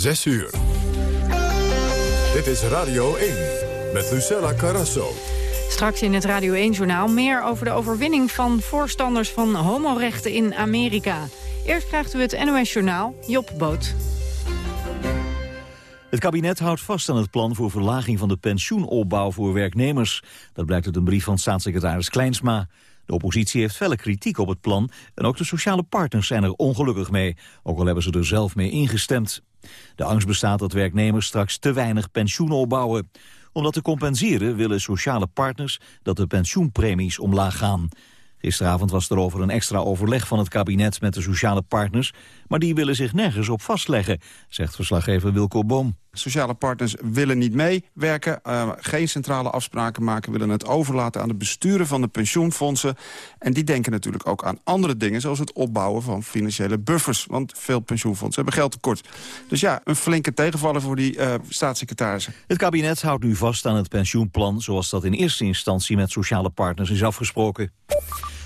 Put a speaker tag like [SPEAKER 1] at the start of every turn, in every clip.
[SPEAKER 1] 6 uur. Dit is Radio 1 met Lucella Carrasso.
[SPEAKER 2] Straks in het Radio 1-journaal meer over de overwinning van voorstanders van homorechten in Amerika. Eerst krijgt u het NOS-journaal Job Boot.
[SPEAKER 3] Het kabinet houdt vast aan het plan voor verlaging van de pensioenopbouw voor werknemers. Dat blijkt uit een brief van staatssecretaris Kleinsma. De oppositie heeft felle kritiek op het plan en ook de sociale partners zijn er ongelukkig mee, ook al hebben ze er zelf mee ingestemd. De angst bestaat dat werknemers straks te weinig pensioen opbouwen. Om dat te compenseren willen sociale partners dat de pensioenpremies omlaag gaan. Gisteravond was er over een extra overleg van het kabinet met de sociale partners, maar die willen zich nergens op vastleggen, zegt verslaggever Wilco Boom.
[SPEAKER 4] Sociale partners willen niet meewerken, uh, geen centrale afspraken maken... willen het overlaten aan de besturen van de pensioenfondsen. En die denken natuurlijk ook aan andere dingen... zoals het opbouwen van financiële buffers. Want veel pensioenfondsen hebben geld tekort. Dus ja, een flinke tegenvaller voor die uh, staatssecretarissen.
[SPEAKER 3] Het kabinet houdt nu vast aan het pensioenplan... zoals dat in eerste instantie met sociale partners is afgesproken.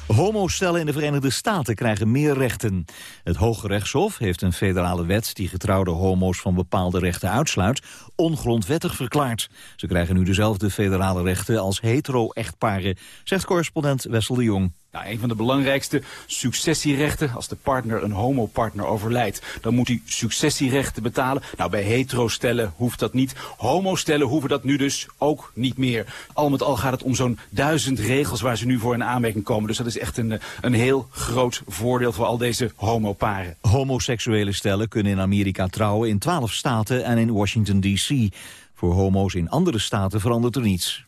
[SPEAKER 3] Homostellen in de Verenigde Staten krijgen meer rechten. Het Hoge Rechtshof heeft een federale wet die getrouwde homo's van bepaalde rechten uitsluit, ongrondwettig verklaard. Ze krijgen nu dezelfde federale rechten als hetero-echtparen, zegt correspondent Wessel de Jong.
[SPEAKER 5] Nou, een van de belangrijkste successierechten. Als de partner een homopartner overlijdt, dan moet hij successierechten betalen. Nou, bij hetero-stellen hoeft dat niet. Homostellen hoeven dat nu dus ook niet meer. Al met al gaat het om zo'n duizend regels waar ze nu voor in aanmerking komen. Dus dat is echt een, een heel groot voordeel voor al deze homoparen.
[SPEAKER 3] Homoseksuele stellen kunnen in Amerika trouwen in twaalf staten en in Washington D.C. Voor homo's in andere staten verandert er niets.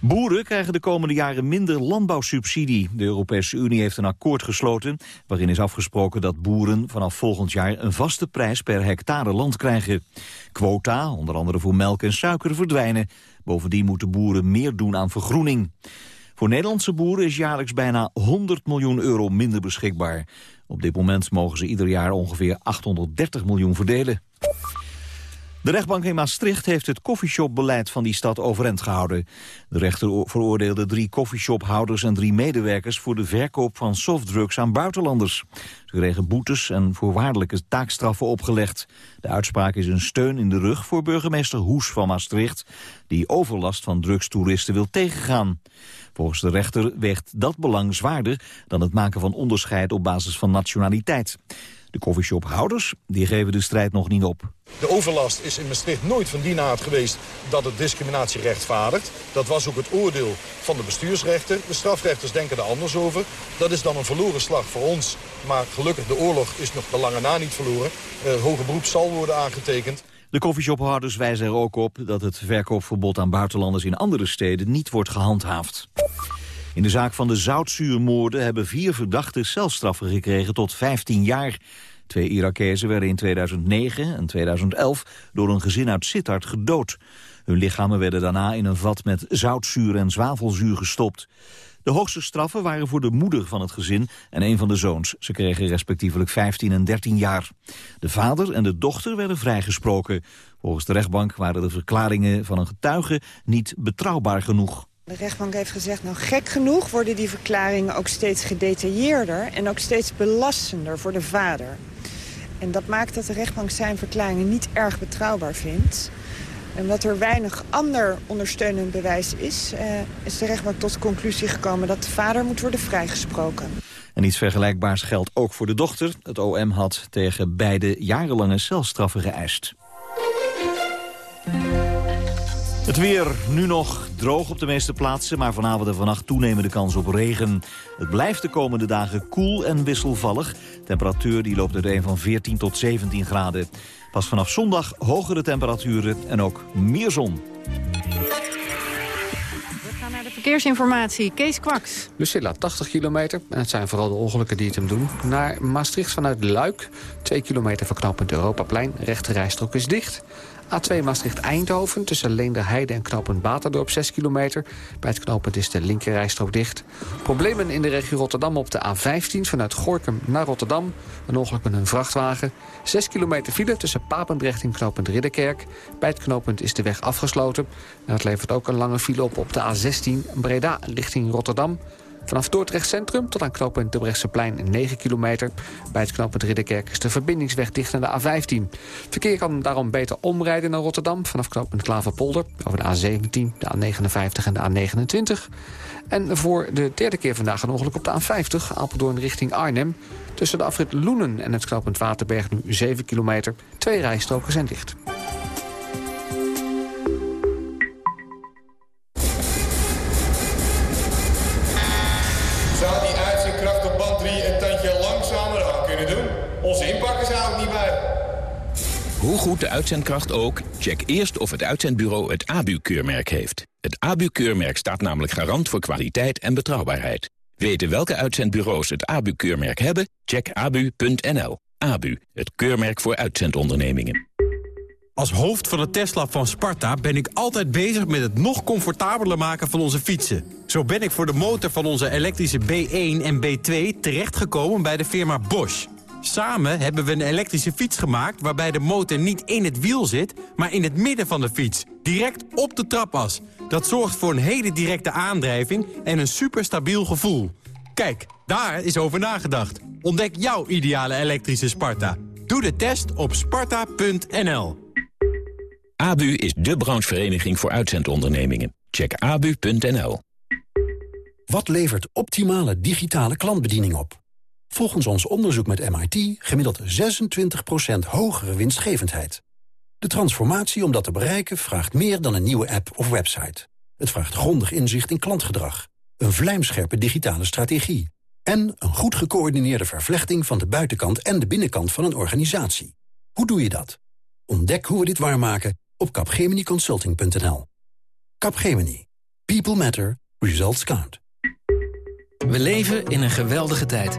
[SPEAKER 3] Boeren krijgen de komende jaren minder landbouwsubsidie. De Europese Unie heeft een akkoord gesloten... waarin is afgesproken dat boeren vanaf volgend jaar... een vaste prijs per hectare land krijgen. Quota, onder andere voor melk en suiker, verdwijnen. Bovendien moeten boeren meer doen aan vergroening. Voor Nederlandse boeren is jaarlijks bijna 100 miljoen euro minder beschikbaar. Op dit moment mogen ze ieder jaar ongeveer 830 miljoen verdelen. De rechtbank in Maastricht heeft het koffieshopbeleid van die stad overeind gehouden. De rechter veroordeelde drie koffieshophouders en drie medewerkers... voor de verkoop van softdrugs aan buitenlanders. Ze kregen boetes en voorwaardelijke taakstraffen opgelegd. De uitspraak is een steun in de rug voor burgemeester Hoes van Maastricht... die overlast van drugstoeristen wil tegengaan. Volgens de rechter weegt dat belang zwaarder... dan het maken van onderscheid op basis van nationaliteit. De coffeeshophouders die geven de strijd nog niet op.
[SPEAKER 6] De overlast is in Maastricht nooit van die aard geweest dat het discriminatie rechtvaardigt. Dat was ook het oordeel van de bestuursrechter. De strafrechters denken er anders over. Dat is dan een verloren slag voor ons. Maar gelukkig, de oorlog is nog de lange na niet verloren. Uh, hoger beroep zal worden aangetekend.
[SPEAKER 3] De koffieshophouders wijzen er ook op dat het verkoopverbod aan buitenlanders in andere steden niet wordt gehandhaafd. In de zaak van de zoutzuurmoorden hebben vier verdachten celstraffen gekregen tot 15 jaar. Twee Irakezen werden in 2009 en 2011 door een gezin uit Sittard gedood. Hun lichamen werden daarna in een vat met zoutzuur en zwavelzuur gestopt. De hoogste straffen waren voor de moeder van het gezin en een van de zoons. Ze kregen respectievelijk 15 en 13 jaar. De vader en de dochter werden vrijgesproken. Volgens de rechtbank waren de verklaringen van een getuige niet betrouwbaar genoeg.
[SPEAKER 7] De rechtbank heeft gezegd, nou gek genoeg worden die verklaringen ook steeds gedetailleerder... en ook steeds belastender voor de vader. En dat maakt dat de rechtbank zijn verklaringen niet erg betrouwbaar vindt. En omdat er weinig ander ondersteunend bewijs is... Eh, is de rechtbank tot de conclusie gekomen dat de vader moet worden vrijgesproken.
[SPEAKER 3] En iets vergelijkbaars geldt ook voor de dochter. Het OM had tegen beide jarenlange celstraffen geëist. Het weer nu nog droog op de meeste plaatsen... maar vanavond en vannacht toenemende kans op regen. Het blijft de komende dagen koel en wisselvallig. Temperatuur die loopt uiteen van 14 tot 17 graden. Pas vanaf zondag hogere temperaturen en ook meer zon.
[SPEAKER 2] We gaan naar de verkeersinformatie. Kees Kwaks.
[SPEAKER 8] Lucilla, 80 kilometer. En het zijn vooral de ongelukken die het hem doen. Naar Maastricht vanuit Luik. 2 kilometer verknopend Europaplein. Rechte rijstrook is dicht. A2 Maastricht-Eindhoven tussen Leenderheide en knooppunt Baterdorp 6 kilometer. Bij het knooppunt is de linkerrijstrook dicht. Problemen in de regio Rotterdam op de A15 vanuit Gorkum naar Rotterdam. Een ongeluk met een vrachtwagen. 6 kilometer file tussen Papendrecht en knooppunt Ridderkerk. Bij het knooppunt is de weg afgesloten. En dat levert ook een lange file op op de A16 Breda richting Rotterdam. Vanaf Dordrecht Centrum tot aan knooppunt Debrechtseplein 9 kilometer. Bij het knooppunt Ridderkerk is de verbindingsweg dicht naar de A15. Verkeer kan daarom beter omrijden naar Rotterdam... vanaf knooppunt Klaverpolder over de A17, de A59 en de A29. En voor de derde keer vandaag een ongeluk op de A50... Apeldoorn richting Arnhem. Tussen de afrit Loenen en het knooppunt Waterberg nu 7 kilometer. Twee rijstroken zijn dicht.
[SPEAKER 9] Hoe goed de uitzendkracht ook, check eerst of het uitzendbureau het ABU-keurmerk heeft. Het ABU-keurmerk staat namelijk garant voor kwaliteit en betrouwbaarheid. Weten welke uitzendbureaus het ABU-keurmerk hebben? Check abu.nl. ABU, het keurmerk voor uitzendondernemingen.
[SPEAKER 10] Als hoofd van het Tesla van Sparta ben ik altijd bezig met het nog comfortabeler maken van onze fietsen. Zo ben ik voor de motor van onze elektrische B1 en B2 terechtgekomen bij de firma Bosch. Samen hebben we een elektrische fiets gemaakt waarbij de motor niet in het wiel zit, maar in het midden van de fiets. Direct op de trapas. Dat zorgt voor een hele directe aandrijving en een superstabiel gevoel. Kijk, daar is over nagedacht. Ontdek jouw ideale elektrische Sparta. Doe de test op sparta.nl.
[SPEAKER 9] ABU is de branchevereniging voor uitzendondernemingen. Check abu.nl.
[SPEAKER 11] Wat levert optimale digitale klantbediening op? Volgens ons onderzoek met MIT gemiddeld 26% hogere winstgevendheid. De transformatie om dat te bereiken vraagt meer dan een nieuwe app of website. Het vraagt grondig inzicht in klantgedrag, een vlijmscherpe digitale strategie... en een goed gecoördineerde vervlechting van de buitenkant en de binnenkant van een organisatie. Hoe doe je dat? Ontdek hoe we dit waarmaken op capgeminiconsulting.nl. Capgemini. People matter. Results count.
[SPEAKER 12] We leven in een geweldige tijd.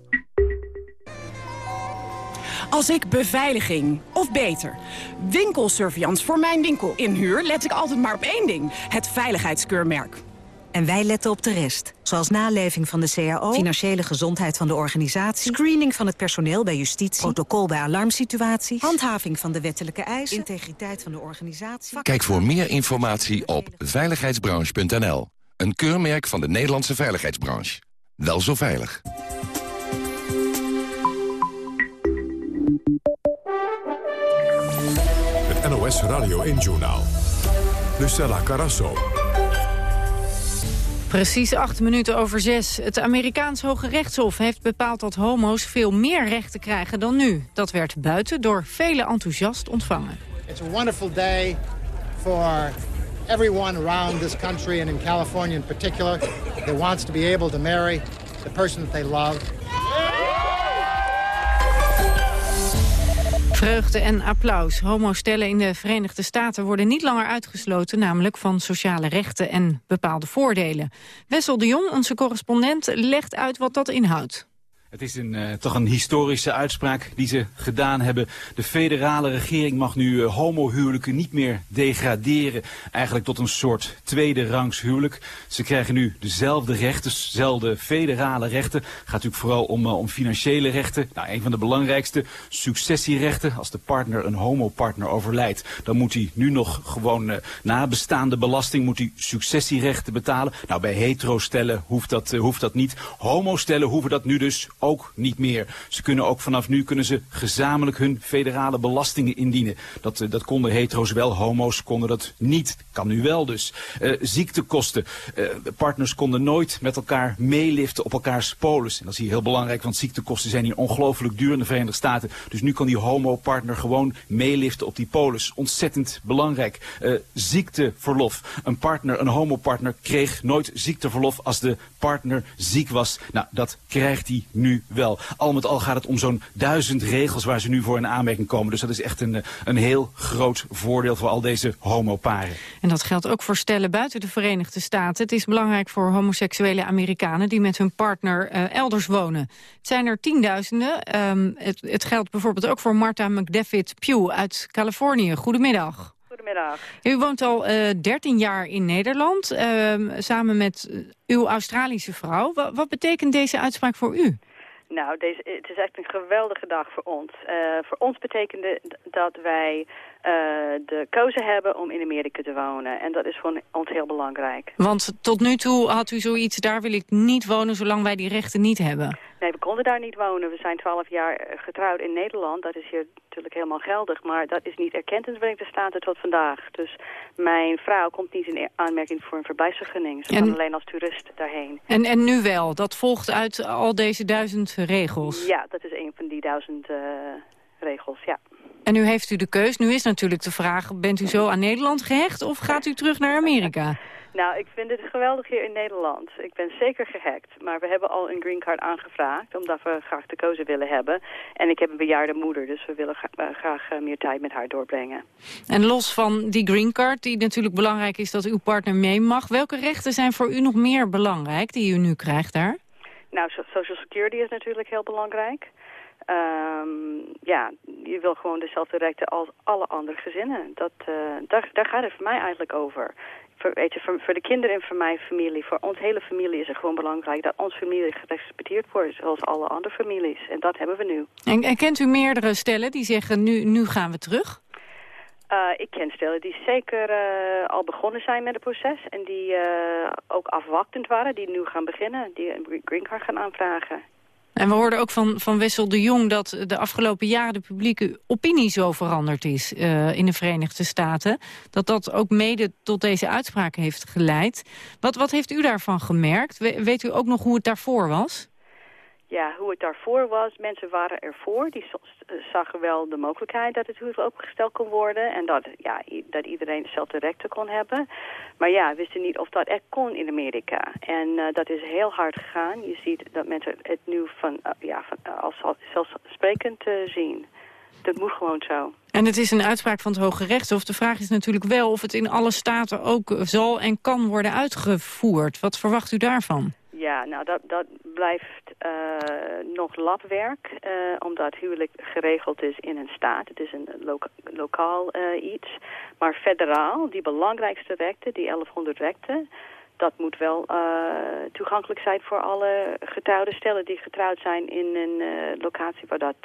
[SPEAKER 13] Als ik beveiliging, of beter, winkelsurveillance voor mijn winkel inhuur... let ik altijd maar op één ding, het veiligheidskeurmerk.
[SPEAKER 14] En wij letten op de rest. Zoals naleving van de CAO, financiële gezondheid van de organisatie... screening van het personeel bij justitie, protocol bij alarmsituaties... handhaving van de wettelijke eisen, integriteit van de organisatie...
[SPEAKER 15] Kijk voor meer informatie op veiligheidsbranche.nl. Een keurmerk van de Nederlandse veiligheidsbranche. Wel zo veilig.
[SPEAKER 1] NOS Radio 1-journaal. Lucella Carasso.
[SPEAKER 2] Precies acht minuten over zes. Het Amerikaans Hoge Rechtshof heeft bepaald dat homo's veel meer rechten krijgen dan nu. Dat werd buiten door velen enthousiast ontvangen.
[SPEAKER 16] It's a wonderful day for everyone around this country and in California in particular that wants to be able to marry the person that they love.
[SPEAKER 2] Vreugde en applaus. Homostellen in de Verenigde Staten worden niet langer uitgesloten... namelijk van sociale rechten en bepaalde voordelen. Wessel de Jong, onze correspondent, legt uit wat dat inhoudt.
[SPEAKER 5] Het is een, uh, toch een historische uitspraak die ze gedaan hebben. De federale regering mag nu uh, homohuwelijken niet meer degraderen. Eigenlijk tot een soort tweede rangs huwelijk. Ze krijgen nu dezelfde rechten, dezelfde federale rechten. Gaat natuurlijk vooral om, uh, om financiële rechten. Nou, een van de belangrijkste, successierechten. Als de partner, een homopartner overlijdt, dan moet hij nu nog gewoon nabestaande belasting, moet hij successierechten betalen. Nou, bij hetero-stellen hoeft dat, hoeft dat niet. Homo-stellen hoeven dat nu dus ook niet meer. Ze kunnen ook vanaf nu kunnen ze gezamenlijk hun federale belastingen indienen. Dat, dat konden hetero's wel, homo's konden dat niet. Kan nu wel dus. Uh, ziektekosten. Uh, partners konden nooit met elkaar meeliften op elkaars polis. En dat is hier heel belangrijk, want ziektekosten zijn hier ongelooflijk duur in de Verenigde Staten. Dus nu kan die homo-partner gewoon meeliften op die polis. Ontzettend belangrijk. Ziekteverlof. Een partner, een homopartner kreeg nooit ziekteverlof als de partner ziek was. Nou, dat krijgt hij nu nu wel. Al met al gaat het om zo'n duizend regels waar ze nu voor in aanmerking komen. Dus dat is echt een, een heel groot voordeel voor al deze homoparen.
[SPEAKER 2] En dat geldt ook voor stellen buiten de Verenigde Staten. Het is belangrijk voor homoseksuele Amerikanen die met hun partner uh, elders wonen. Het zijn er tienduizenden. Um, het, het geldt bijvoorbeeld ook voor Martha McDavid Pugh uit Californië. Goedemiddag.
[SPEAKER 17] Goedemiddag.
[SPEAKER 2] U woont al uh, 13 jaar in Nederland, uh, samen met uw Australische vrouw. Wat betekent deze uitspraak voor u?
[SPEAKER 17] Nou, deze, het is echt een geweldige dag voor ons. Uh, voor ons betekende dat wij de keuze hebben om in Amerika te wonen. En dat is voor ons heel belangrijk.
[SPEAKER 2] Want tot nu toe had u zoiets, daar wil ik niet wonen zolang wij die rechten niet hebben.
[SPEAKER 17] Nee, we konden daar niet wonen. We zijn twaalf jaar getrouwd in Nederland. Dat is hier natuurlijk helemaal geldig. Maar dat is niet erkend in de Verenigde Staten tot vandaag. Dus mijn vrouw komt niet in aanmerking voor een verblijfsvergunning. Ze en, kan alleen als toerist daarheen.
[SPEAKER 2] En, en nu wel? Dat volgt uit al deze duizend regels?
[SPEAKER 17] Ja, dat is een van die duizend uh, regels, ja.
[SPEAKER 2] En nu heeft u de keus. Nu is natuurlijk de vraag, bent u zo aan Nederland gehecht of gaat u terug naar Amerika?
[SPEAKER 17] Nou, ik vind het geweldig hier in Nederland. Ik ben zeker gehackt, maar we hebben al een green card aangevraagd... omdat we graag de keuze willen hebben. En ik heb een bejaarde moeder, dus we willen graag meer tijd met haar doorbrengen.
[SPEAKER 2] En los van die green card, die natuurlijk belangrijk is dat uw partner mee mag... welke rechten zijn voor u nog meer belangrijk die u nu krijgt daar?
[SPEAKER 17] Nou, Social Security is natuurlijk heel belangrijk. Um, ja, je wil gewoon dezelfde rechten als alle andere gezinnen. Dat, uh, daar, daar gaat het voor mij eigenlijk over voor, weet je, voor, voor, de kinderen en voor mijn familie, voor ons hele familie is het gewoon belangrijk dat onze familie gerespecteerd wordt, zoals alle andere families. En dat hebben we nu.
[SPEAKER 2] En, en kent u meerdere stellen die zeggen, nu, nu gaan we terug?
[SPEAKER 17] Uh, ik ken stellen die zeker uh, al begonnen zijn met het proces en die uh, ook afwachtend waren, die nu gaan beginnen, die een green card gaan aanvragen.
[SPEAKER 2] En we hoorden ook van, van Wessel de Jong dat de afgelopen jaren de publieke opinie zo veranderd is uh, in de Verenigde Staten. Dat dat ook mede tot deze uitspraak heeft geleid. Wat, wat heeft u daarvan gemerkt? We, weet u ook nog hoe het daarvoor was?
[SPEAKER 17] Ja, hoe het daarvoor was, mensen waren ervoor. Die zagen wel de mogelijkheid dat het huwelijk opgesteld kon worden. En dat, ja, dat iedereen dezelfde rechten kon hebben. Maar ja, wisten niet of dat echt kon in Amerika. En uh, dat is heel hard gegaan. Je ziet dat mensen het nu van, uh, ja, van, uh, als zelfsprekend zien. Dat moet gewoon zo.
[SPEAKER 2] En het is een uitspraak van het Hoge Rechtshof. De vraag is natuurlijk wel of het in alle staten ook zal en kan worden uitgevoerd. Wat verwacht u daarvan?
[SPEAKER 17] Ja, nou dat, dat blijft uh, nog labwerk, uh, omdat huwelijk geregeld is in een staat. Het is een loka lokaal uh, iets. Maar federaal, die belangrijkste rechten, die 1100 rechten... dat moet wel toegankelijk zijn voor alle getrouwde stellen die getrouwd zijn in een locatie waar dat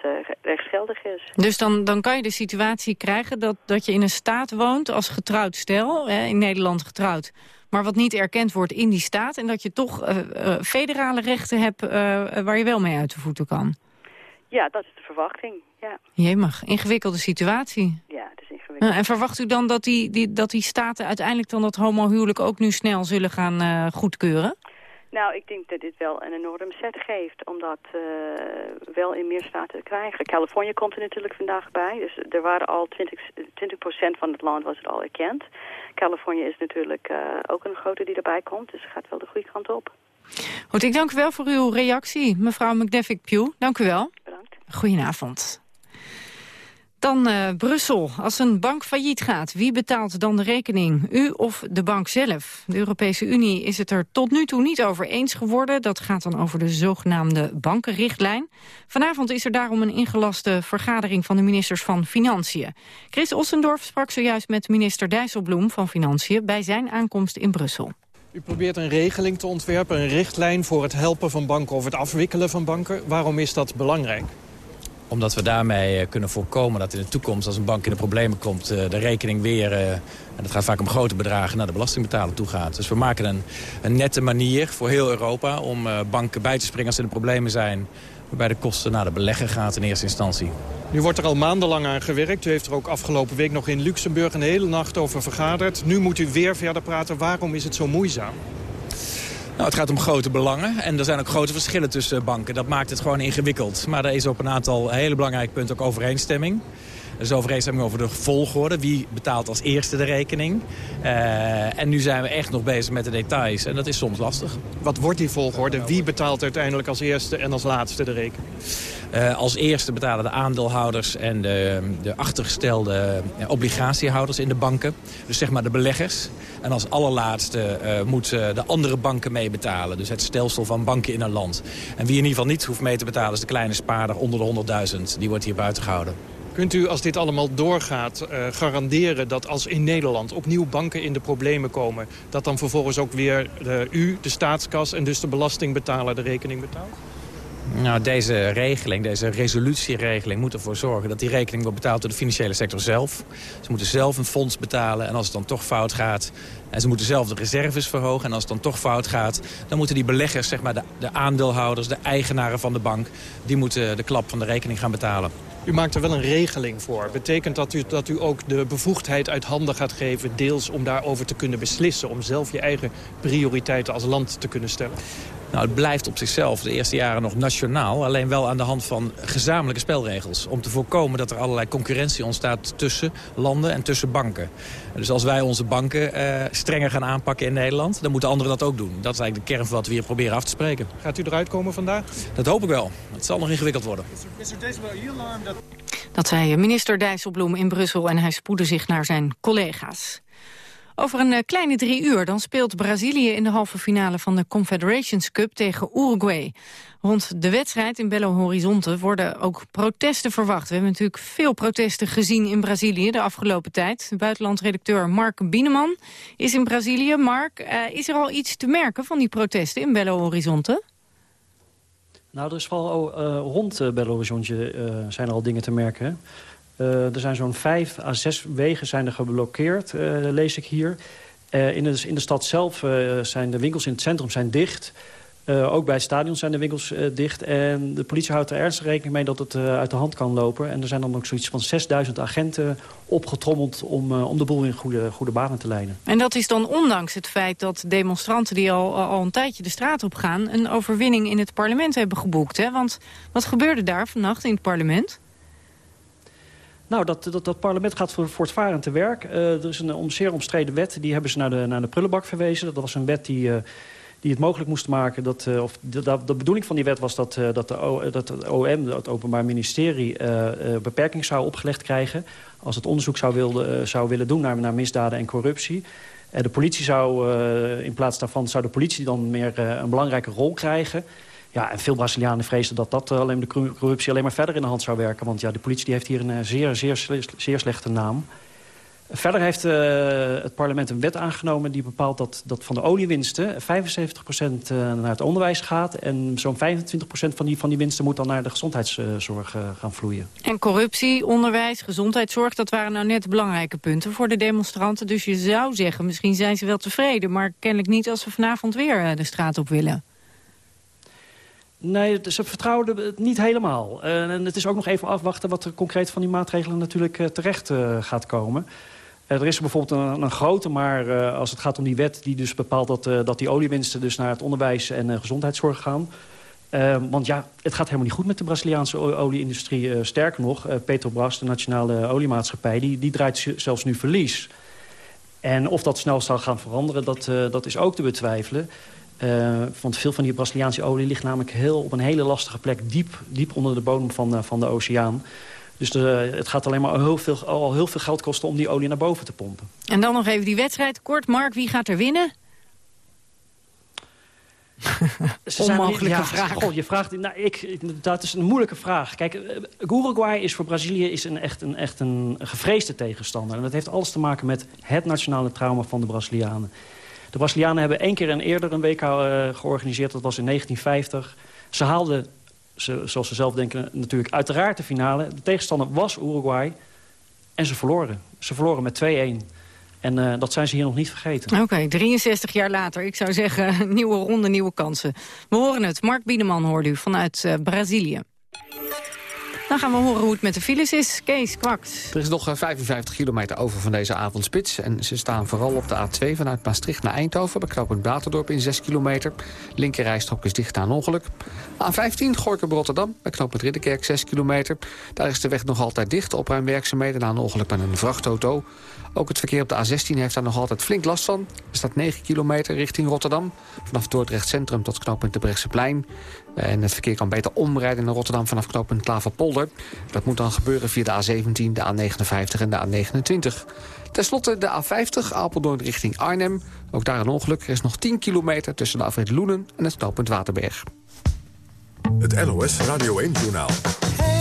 [SPEAKER 17] rechtsgeldig is.
[SPEAKER 2] Dus dan, dan kan je de situatie krijgen dat, dat je in een staat woont als getrouwd stel, hè, in Nederland getrouwd maar wat niet erkend wordt in die staat... en dat je toch uh, uh, federale rechten hebt uh, waar je wel mee uit de voeten kan.
[SPEAKER 17] Ja, dat is de verwachting, ja.
[SPEAKER 2] Jemig, ingewikkelde situatie.
[SPEAKER 17] Ja, het is ingewikkeld.
[SPEAKER 2] en verwacht u dan dat die, die, dat die staten uiteindelijk dan dat homohuwelijk ook nu snel zullen gaan goedkeuren?
[SPEAKER 17] Nou, ik denk dat dit wel een enorm set geeft om dat uh, wel in meer staten te krijgen. Californië komt er natuurlijk vandaag bij. Dus er waren al 20, 20 van het land was het al erkend. Californië is natuurlijk uh, ook een grote die erbij komt. Dus het gaat wel de goede kant op.
[SPEAKER 2] Goed, ik dank u wel voor uw reactie, mevrouw McDevick Pugh. Dank u wel.
[SPEAKER 17] Bedankt.
[SPEAKER 2] Goedenavond. Dan uh, Brussel. Als een bank failliet gaat, wie betaalt dan de rekening? U of de bank zelf? De Europese Unie is het er tot nu toe niet over eens geworden. Dat gaat dan over de zogenaamde bankenrichtlijn. Vanavond is er daarom een ingelaste vergadering van de ministers van Financiën. Chris Ossendorf sprak zojuist met minister Dijsselbloem van Financiën... bij zijn aankomst in Brussel.
[SPEAKER 18] U probeert een regeling te ontwerpen, een richtlijn voor het helpen van banken of het afwikkelen van banken. Waarom is dat belangrijk?
[SPEAKER 19] Omdat we daarmee eh, kunnen voorkomen dat in de toekomst... als een bank in de problemen komt, eh, de rekening weer... Eh, en dat gaat vaak om grote bedragen naar de belastingbetaler toe gaat. Dus we maken een, een nette manier voor heel Europa... om banken bij te springen als ze in de problemen zijn... waarbij de kosten naar de belegger gaat in eerste instantie.
[SPEAKER 18] Nu wordt er al maandenlang aan gewerkt. U heeft er ook afgelopen week nog in Luxemburg een hele nacht over vergaderd. Nu moet u weer verder praten. Waarom is het zo moeizaam?
[SPEAKER 19] Nou, het gaat om grote belangen en er zijn ook grote verschillen tussen banken. Dat maakt het gewoon ingewikkeld. Maar er is op een aantal hele belangrijke punten ook overeenstemming. Er is overeenstemming over de volgorde. Wie betaalt als eerste de rekening? Uh, en nu zijn we echt nog bezig met de details. En dat is soms lastig.
[SPEAKER 18] Wat wordt die volgorde? Wie betaalt uiteindelijk als eerste en als laatste de rekening?
[SPEAKER 19] Uh, als eerste betalen de aandeelhouders en de, de achtergestelde obligatiehouders in de banken. Dus zeg maar de beleggers. En als allerlaatste uh, moeten de andere banken meebetalen. Dus het stelsel van banken in een land. En wie in ieder geval niet hoeft mee te betalen is de kleine spaarder onder de 100.000. Die wordt hier buiten gehouden.
[SPEAKER 18] Kunt u, als dit allemaal doorgaat, garanderen dat als in Nederland opnieuw banken in de problemen komen... dat dan vervolgens ook weer de, u, de staatskas en dus de belastingbetaler de rekening betaalt?
[SPEAKER 19] Nou, deze regeling, deze resolutieregeling moet ervoor zorgen... dat die rekening wordt betaald door de financiële sector zelf. Ze moeten zelf een fonds betalen en als het dan toch fout gaat... en ze moeten zelf de reserves verhogen en als het dan toch fout gaat... dan moeten die beleggers, zeg maar de, de aandeelhouders, de eigenaren van de bank... die moeten de klap van de rekening gaan betalen.
[SPEAKER 18] U maakt er wel een regeling voor. Betekent dat u, dat u ook de bevoegdheid uit handen gaat geven... deels om daarover te kunnen beslissen... om zelf je eigen prioriteiten als land te kunnen stellen?
[SPEAKER 19] Nou, het blijft op zichzelf de eerste jaren nog nationaal. Alleen wel aan de hand van gezamenlijke spelregels. Om te voorkomen dat er allerlei concurrentie ontstaat tussen landen en tussen banken. Dus als wij onze banken uh, strenger gaan aanpakken in Nederland... dan moeten anderen dat ook doen. Dat is eigenlijk de kern van wat we hier proberen af te spreken.
[SPEAKER 18] Gaat u eruit komen vandaag?
[SPEAKER 19] Dat hoop ik wel. Het zal nog ingewikkeld worden.
[SPEAKER 2] Dat zei minister Dijsselbloem in Brussel en hij spoedde zich naar zijn collega's. Over een eh, kleine drie uur dan speelt Brazilië in de halve finale van de Confederations Cup tegen Uruguay. Rond de wedstrijd in Belo Horizonte worden ook protesten verwacht. We hebben natuurlijk veel protesten gezien in Brazilië de afgelopen tijd. Buitenlandredacteur Mark Bieneman is in Brazilië. Mark, uh, is er al iets te merken van die protesten in Belo Horizonte?
[SPEAKER 20] Nou, er is vooral uh, rond Belo Horizonte zijn er al dingen te merken. Uh, er zijn zo'n vijf à zes wegen zijn er geblokkeerd, uh, lees ik hier. Uh, in, de, in de stad zelf zijn de winkels in het centrum zijn dicht. ook bij het stadion zijn de winkels dicht. En de politie houdt er ernstig rekening mee dat het uit de hand kan lopen. En er zijn dan ook zoiets van 6000 agenten opgetrommeld... om, om de boel in goede, goede banen te leiden.
[SPEAKER 2] En dat is dan ondanks het feit dat demonstranten die al, al een tijdje de straat op gaan... een overwinning in het parlement hebben geboekt. Hè? Want wat gebeurde daar vannacht in het parlement?
[SPEAKER 20] Nou, dat, dat, dat parlement gaat voor, voortvarend te werk. Uh, er is een om, zeer omstreden wet, die hebben ze naar de, naar de prullenbak verwezen. Dat was een wet die, uh, die het mogelijk moest maken... Dat, uh, of de, de, bedoeling van die wet was dat, dat, de dat het OM, het Openbaar Ministerie... beperking zou opgelegd krijgen als het onderzoek zou, wilde, zou willen doen naar, naar misdaden en corruptie. de politie zou, in plaats daarvan zou de politie dan meer een belangrijke rol krijgen... Ja, en veel Brazilianen vreesden dat dat alleen de corruptie alleen maar verder in de hand zou werken. Want ja, de politie die heeft hier een eh, zeer, zeer, zeer slechte naam. Verder heeft uh, het parlement een wet aangenomen die bepaalt dat, dat van de oliewinsten 75% naar het onderwijs gaat. En zo'n 25% van die, van die winsten moet dan naar de gezondheidszorg gaan vloeien.
[SPEAKER 2] En corruptie, onderwijs, gezondheidszorg, dat waren nou net belangrijke punten voor de demonstranten. Dus je zou zeggen, misschien zijn ze wel tevreden, maar kennelijk niet als we vanavond weer de straat op willen.
[SPEAKER 20] Nee, ze vertrouwen het niet helemaal. Uh, en het is ook nog even afwachten wat er concreet van die maatregelen natuurlijk uh, terecht uh, gaat komen. er is bijvoorbeeld een, een grote, maar als het gaat om die wet... die dus bepaalt dat, dat die oliewinsten dus naar het onderwijs en gezondheidszorg gaan... want ja, het gaat helemaal niet goed met de Braziliaanse olieindustrie. sterker nog, Petrobras, de nationale oliemaatschappij... Die, die draait zelfs nu verlies. En of dat snel zal gaan veranderen, dat, dat is ook te betwijfelen... Uh, want veel van die Braziliaanse olie ligt namelijk heel, op een hele lastige plek... diep, diep onder de bodem van, uh, van de oceaan. Dus de, het gaat alleen maar heel veel, al heel veel geld kosten om die olie naar boven te pompen.
[SPEAKER 2] En dan nog even die wedstrijd. Kort, Mark, wie gaat er winnen? Onmogelijke
[SPEAKER 20] ja,
[SPEAKER 2] vraag.
[SPEAKER 20] Goh, je vraagt, nou, ik, dat is een moeilijke vraag. Kijk, eh, Uruguay is voor Brazilië is een, echt, een, echt een gevreesde tegenstander. En dat heeft alles te maken met het nationale trauma van de Brazilianen. De Brazilianen hebben één keer en eerder een WK uh, georganiseerd. Dat was in 1950. Ze haalden, ze, zoals ze zelf denken, natuurlijk uiteraard de finale. De tegenstander was Uruguay. En ze verloren. Ze verloren met 2-1. En uh, dat zijn ze hier nog niet vergeten.
[SPEAKER 2] Oké, okay, 63 jaar later. Ik zou zeggen, nieuwe ronde, nieuwe kansen. We horen het. Mark Biedeman hoorde u vanuit uh, Brazilië. Dan gaan we horen hoe het met de files is. Kees, kwaks.
[SPEAKER 8] Er is nog 55 eh, kilometer over van deze avondspits. En ze staan vooral op de A2 vanuit Maastricht naar Eindhoven... bij knooppunt Baterdorp in 6 kilometer. Linkerrijstrook is dicht aan ongeluk. A15 Gorkum Rotterdam bij knooppunt Ridderkerk 6 kilometer. Daar is de weg nog altijd dicht. Opruimwerkzaamheden na een ongeluk met een vrachtauto. Ook het verkeer op de A16 heeft daar nog altijd flink last van. Er staat 9 kilometer richting Rotterdam. Vanaf Dordrecht Centrum tot knooppunt de Brechtseplein. En het verkeer kan beter omrijden naar Rotterdam vanaf knooppunt Klaverpolder. Dat moet dan gebeuren via de A17, de A59 en de A29. Ten slotte de A50 Apeldoorn richting Arnhem. Ook daar een ongeluk. Er is nog 10 kilometer tussen de afrit Loenen en het knooppunt Waterberg.
[SPEAKER 1] Het NOS Radio 1-journaal.
[SPEAKER 21] Hey,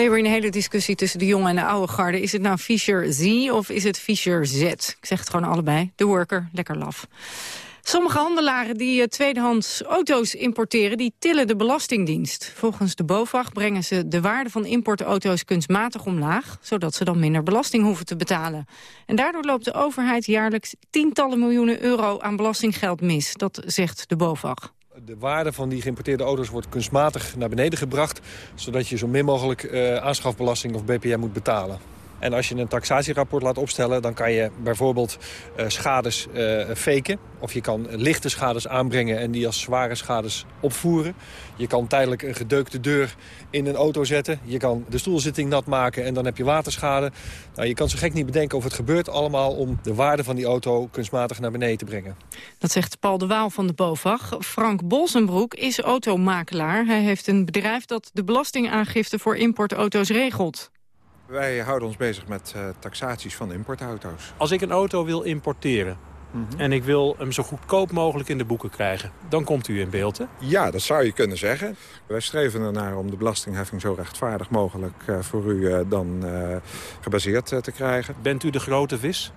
[SPEAKER 2] We hebben een hele discussie tussen de jonge en de oude garde. Is het nou Fischer Z of is het Fischer Z? Ik zeg het gewoon allebei. De worker, lekker laf. Sommige handelaren die eh, tweedehands auto's importeren... die tillen de Belastingdienst. Volgens de BOVAG brengen ze de waarde van importauto's kunstmatig omlaag... zodat ze dan minder belasting hoeven te betalen. En daardoor loopt de overheid jaarlijks tientallen miljoenen euro aan belastinggeld mis. Dat zegt de BOVAG.
[SPEAKER 22] De waarde van die geïmporteerde auto's wordt kunstmatig naar beneden gebracht... zodat je zo min mogelijk eh, aanschafbelasting of BPM moet betalen. En als je een taxatierapport laat opstellen... dan kan je bijvoorbeeld uh, schades uh, faken. Of je kan lichte schades aanbrengen en die als zware schades opvoeren. Je kan tijdelijk een gedeukte deur in een auto zetten. Je kan de stoelzitting nat maken en dan heb je waterschade. Nou, je kan zo gek niet bedenken of het gebeurt allemaal... om de waarde van die auto kunstmatig naar beneden te brengen.
[SPEAKER 2] Dat zegt Paul de Waal van de BOVAG. Frank Bolsenbroek is automakelaar. Hij heeft een bedrijf dat de belastingaangifte voor importauto's regelt.
[SPEAKER 23] Wij houden ons bezig met uh, taxaties van importauto's.
[SPEAKER 24] Als ik een auto wil importeren mm -hmm. en ik wil hem zo goedkoop mogelijk in de boeken krijgen... dan komt u in beeld, hè?
[SPEAKER 23] Ja, dat zou je kunnen zeggen. Wij streven ernaar om de belastingheffing zo rechtvaardig mogelijk uh, voor u uh, dan gebaseerd te krijgen.
[SPEAKER 24] Bent u de grote vis?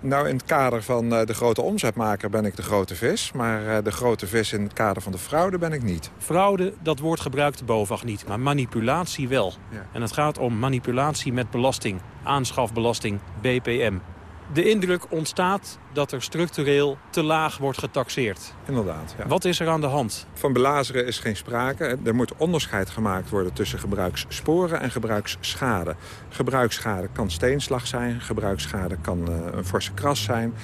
[SPEAKER 23] Nou, in het kader van uh, de grote omzetmaker ben ik de grote vis. Maar uh, de grote vis in het kader van de fraude ben ik niet.
[SPEAKER 24] Fraude, dat woord gebruikt de BOVAG niet. Maar manipulatie wel. Ja. En het gaat om manipulatie met belasting. Aanschafbelasting, BPM. De indruk ontstaat dat er structureel te laag wordt getaxeerd.
[SPEAKER 23] Inderdaad, ja.
[SPEAKER 24] Wat is er aan de hand?
[SPEAKER 23] Van belazeren is geen sprake. Er moet onderscheid gemaakt worden tussen gebruikssporen en gebruiksschade. Gebruiksschade kan steenslag zijn, gebruiksschade kan uh, een forse kras zijn...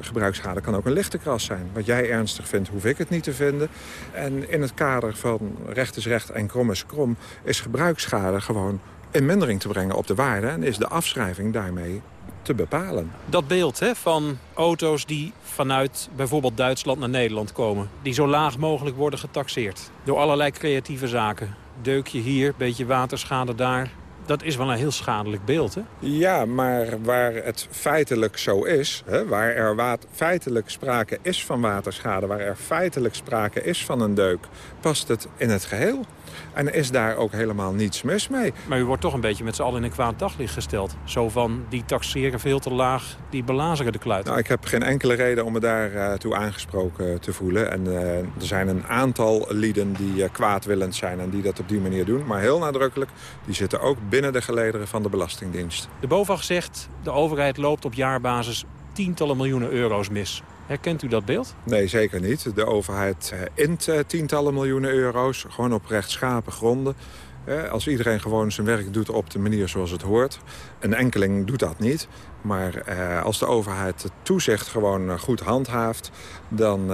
[SPEAKER 23] gebruiksschade kan ook een lichte kras zijn. Wat jij ernstig vindt, hoef ik het niet te vinden. En in het kader van recht is recht en krom is krom... is gebruiksschade gewoon in mindering te brengen op de waarde... en is de afschrijving daarmee te bepalen.
[SPEAKER 24] Dat beeld hè, van auto's die vanuit bijvoorbeeld Duitsland naar Nederland komen... die zo laag mogelijk worden getaxeerd door allerlei creatieve zaken. Deukje hier, beetje waterschade daar. Dat is wel een heel schadelijk beeld, hè?
[SPEAKER 23] Ja, maar waar het feitelijk zo is... Hè, waar er feitelijk sprake is van waterschade... waar er feitelijk sprake is van een deuk... past het in het geheel. En is daar ook helemaal niets mis mee.
[SPEAKER 24] Maar u wordt toch een beetje met z'n allen in een kwaad daglicht gesteld. Zo van, die taxeren veel te laag, die belazeren de kluit.
[SPEAKER 23] Nou, ik heb geen enkele reden om me daartoe toe aangesproken te voelen. En uh, er zijn een aantal lieden die uh, kwaadwillend zijn en die dat op die manier doen. Maar heel nadrukkelijk, die zitten ook binnen de gelederen van de Belastingdienst.
[SPEAKER 24] De BOVAG zegt, de overheid loopt op jaarbasis tientallen miljoenen euro's mis. Herkent u dat beeld?
[SPEAKER 23] Nee, zeker niet. De overheid int uh, tientallen miljoenen euro's, gewoon op rechtschapen gronden. Eh, als iedereen gewoon zijn werk doet op de manier zoals het hoort. Een enkeling doet dat niet. Maar eh, als de overheid het toezicht gewoon goed handhaaft... dan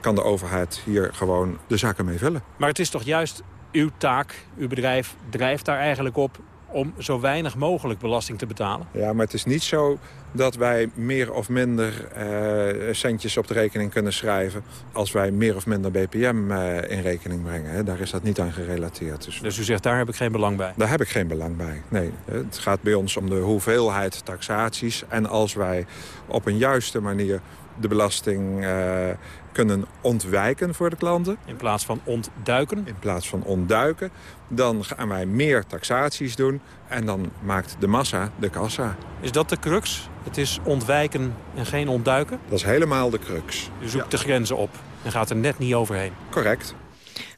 [SPEAKER 23] kan de overheid hier gewoon de zaken mee vullen.
[SPEAKER 24] Maar het is toch juist uw taak, uw bedrijf drijft daar eigenlijk op om zo weinig mogelijk belasting te betalen?
[SPEAKER 23] Ja, maar het is niet zo dat wij meer of minder uh, centjes op de rekening kunnen schrijven... als wij meer of minder BPM uh, in rekening brengen. Hè. Daar is dat niet aan gerelateerd.
[SPEAKER 24] Dus, dus u zegt, daar heb ik geen belang bij?
[SPEAKER 23] Daar heb ik geen belang bij, nee. Het gaat bij ons om de hoeveelheid taxaties. En als wij op een juiste manier de belasting uh, kunnen ontwijken voor de klanten.
[SPEAKER 24] In plaats van ontduiken?
[SPEAKER 23] In plaats van ontduiken. Dan gaan wij meer taxaties doen en dan maakt de massa de kassa.
[SPEAKER 24] Is dat de crux? Het is ontwijken en geen ontduiken?
[SPEAKER 23] Dat is helemaal de crux.
[SPEAKER 24] U zoekt ja. de grenzen op en gaat er net niet overheen?
[SPEAKER 23] Correct.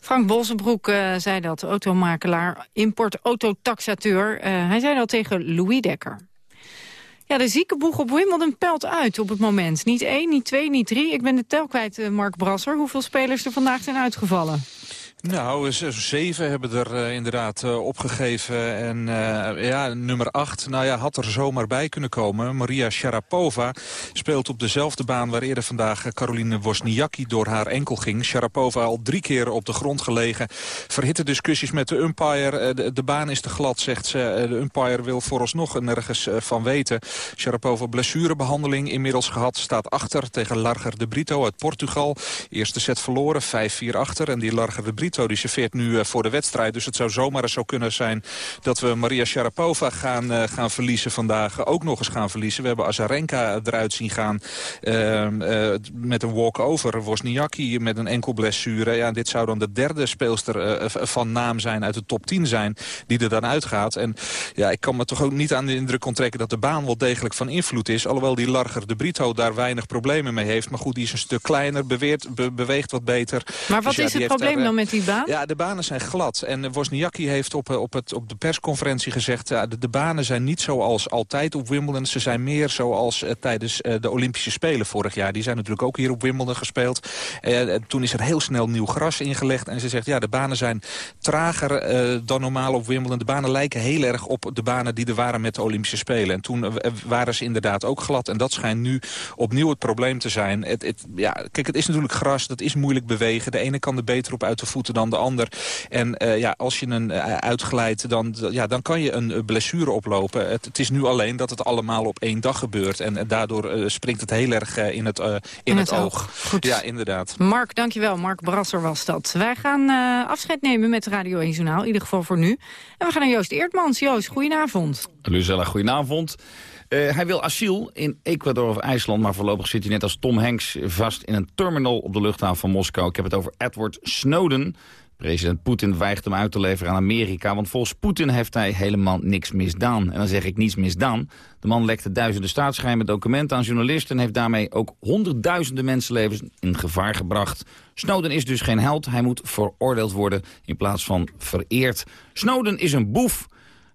[SPEAKER 2] Frank Bolsenbroek uh, zei dat, automakelaar, import-autotaxateur. Uh, hij zei dat tegen Louis Dekker. Ja, de ziekenboeg op Wimbledon pelt uit op het moment. Niet één, niet twee, niet drie. Ik ben de tel kwijt, uh, Mark Brasser. Hoeveel spelers er vandaag zijn uitgevallen?
[SPEAKER 25] Nou, zeven hebben er uh, inderdaad uh, opgegeven. En ja, nummer acht, nou ja, had er zomaar bij kunnen komen. Maria Sharapova speelt op dezelfde baan waar eerder vandaag Caroline Wozniacki door haar enkel ging. Sharapova al drie keer op de grond gelegen. Verhitte discussies met de umpire. De, de, baan is te glad, zegt ze. De umpire wil vooralsnog nergens van weten. Sharapova blessurebehandeling inmiddels gehad. Staat achter tegen Larger de Brito uit Portugal. Eerste set verloren, 5-4 achter. En die Larger de Brito die serveert nu uh, voor de wedstrijd. Dus het zou zomaar eens zo kunnen zijn dat we Maria Sharapova gaan, uh, gaan verliezen vandaag. Ook nog eens gaan verliezen. We hebben Azarenka eruit zien gaan ehm, met een walk-over. Wozniacki met een enkel blessure. Ja, dit zou dan de derde speelster van naam zijn uit de top 10 zijn die er dan uitgaat. En ja, ik kan me toch ook niet aan de indruk onttrekken dat de baan wel degelijk van invloed is. Alhoewel die Larger de Brito daar weinig problemen mee heeft. Maar goed, die is een stuk kleiner, beweert, be beweegt wat beter.
[SPEAKER 2] Maar wat dus ja, is het probleem daar, dan met die
[SPEAKER 25] Ja, de banen zijn glad. En Wozniacki heeft op, eh, op, het, op de persconferentie gezegd... Uh, de, banen zijn niet zoals altijd op Wimbledon. Ze zijn meer zoals uh, tijdens de Olympische Spelen vorig jaar. Die zijn natuurlijk ook hier op Wimbledon gespeeld. toen is er heel snel nieuw gras ingelegd. En ze zegt, ja, de banen zijn trager dan normaal op Wimbledon. De banen lijken heel erg op de banen die er waren met de Olympische Spelen. En toen waren ze inderdaad ook glad. En dat schijnt nu opnieuw het probleem te zijn. Het, het, ja, kijk, het is natuurlijk gras, dat is moeilijk bewegen. De ene kan er beter op uit de voeten dan de ander. En uh, ja, als je een uh, uitglijdt, dan, ja, dan kan je een blessure oplopen. Het, het, is nu alleen dat het allemaal op één dag gebeurt. En, en daardoor uh, springt het heel erg in het, in,
[SPEAKER 2] in
[SPEAKER 25] het,
[SPEAKER 2] het
[SPEAKER 25] oog.
[SPEAKER 2] oog. Goed.
[SPEAKER 25] Ja, inderdaad.
[SPEAKER 2] Mark, dankjewel. Mark Brasser was dat. Wij gaan afscheid nemen met Radio 1 Journaal, in ieder geval voor nu. En we gaan naar Joost Eertmans. Joost, goedenavond.
[SPEAKER 26] Lucella, goedenavond. Uh, hij wil asiel in Ecuador of IJsland, maar voorlopig zit hij net als Tom Hanks vast in een terminal op de luchthaven van Moskou. Ik heb het over Edward Snowden. President Poetin weigert hem uit te leveren aan Amerika, want volgens Poetin heeft hij helemaal niks misdaan. En dan zeg ik niets misdaan. De man lekte duizenden staatsgeheimen documenten aan journalisten en heeft daarmee ook honderdduizenden mensenlevens in gevaar gebracht. Snowden is dus geen held, hij moet veroordeeld worden in plaats van vereerd. Snowden is een boef.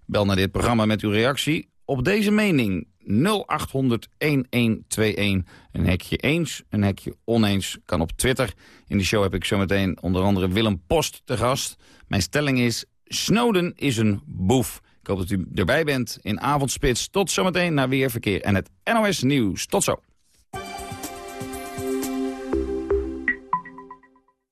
[SPEAKER 26] Bel naar dit programma met uw reactie op deze mening 0800 1121. Een hekje eens, een hekje oneens kan op Twitter. In de show heb ik zometeen onder andere Willem Post te gast. Mijn stelling is, Snowden is een boef. Ik hoop dat u erbij bent in Avondspits. Tot zometeen naar Weer, Verkeer en het NOS Nieuws. Tot zo.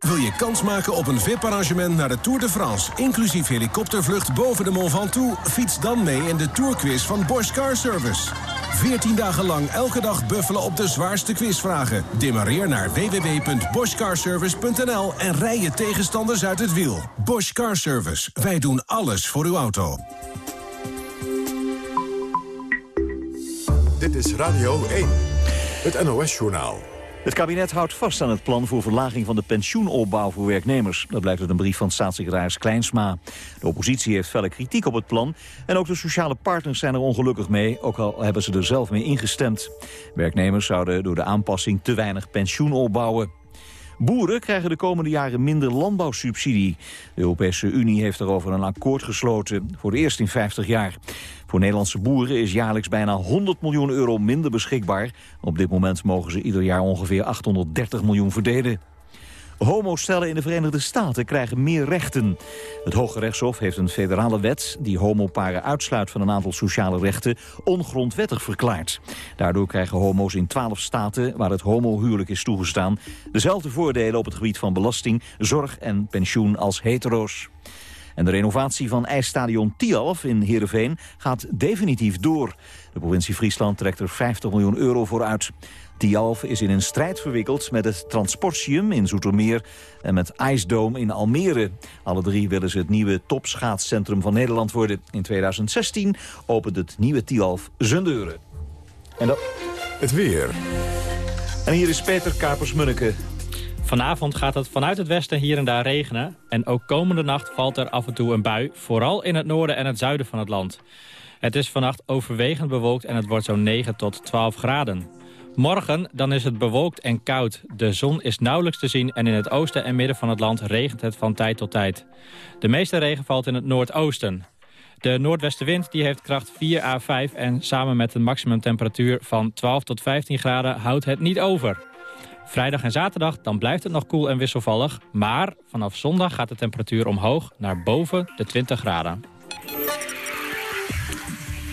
[SPEAKER 27] Wil je kans maken op een VIP-arrangement naar de Tour de France... inclusief helikoptervlucht boven de Mont Ventoux? Fiets dan mee in de Tourquiz van Bosch Car Service. 14 dagen lang elke dag buffelen op de zwaarste quizvragen. Demareer naar www.boschcarservice.nl en rij je tegenstanders uit het wiel. Bosch Car Service. Wij doen alles voor uw auto.
[SPEAKER 1] Dit is Radio 1. Het NOS-journaal.
[SPEAKER 3] Het kabinet houdt vast aan het plan voor verlaging van de pensioenopbouw voor werknemers. Dat blijkt uit een brief van staatssecretaris Kleinsma. De oppositie heeft felle kritiek op het plan. En ook de sociale partners zijn er ongelukkig mee, ook al hebben ze er zelf mee ingestemd. Werknemers zouden door de aanpassing te weinig pensioen opbouwen. Boeren krijgen de komende jaren minder landbouwsubsidie. De Europese Unie heeft daarover een akkoord gesloten, voor het eerst in 50 jaar. Voor Nederlandse boeren is jaarlijks bijna 100 miljoen euro minder beschikbaar. Op dit moment mogen ze ieder jaar ongeveer 830 miljoen verdelen. Homostellen in de Verenigde Staten krijgen meer rechten. Het Hoge Rechtshof heeft een federale wet die homoparen uitsluit van een aantal sociale rechten ongrondwettig verklaard. Daardoor krijgen homo's in 12 staten waar het homohuwelijk is toegestaan dezelfde voordelen op het gebied van belasting, zorg en pensioen als hetero's. En de renovatie van ijsstadion Tialf in Heerenveen gaat definitief door. De provincie Friesland trekt er 50 miljoen euro voor uit. Tialf is in een strijd verwikkeld met het Transportium in Zoetermeer en met IJsdoom in Almere. Alle drie willen ze het nieuwe topschaatscentrum van Nederland worden. In 2016 opent het nieuwe Tialf zijn deuren. En dat...
[SPEAKER 1] Het weer.
[SPEAKER 3] En hier is Peter Kapers-Munneke.
[SPEAKER 28] Vanavond gaat het vanuit het westen hier en daar regenen. En ook komende nacht valt er af en toe een bui, vooral in het noorden en het zuiden van het land. Het is vannacht overwegend bewolkt en het wordt zo'n 9 tot 12 graden. Morgen dan is het bewolkt en koud. De zon is nauwelijks te zien en in het oosten en midden van het land regent het van tijd tot tijd. De meeste regen valt in het noordoosten. De noordwestenwind die heeft kracht 4 à 5 en samen met een maximumtemperatuur van 12 tot 15 graden houdt het niet over. Vrijdag en zaterdag dan blijft het nog koel en wisselvallig. Maar vanaf zondag gaat de temperatuur omhoog naar boven de 20 graden.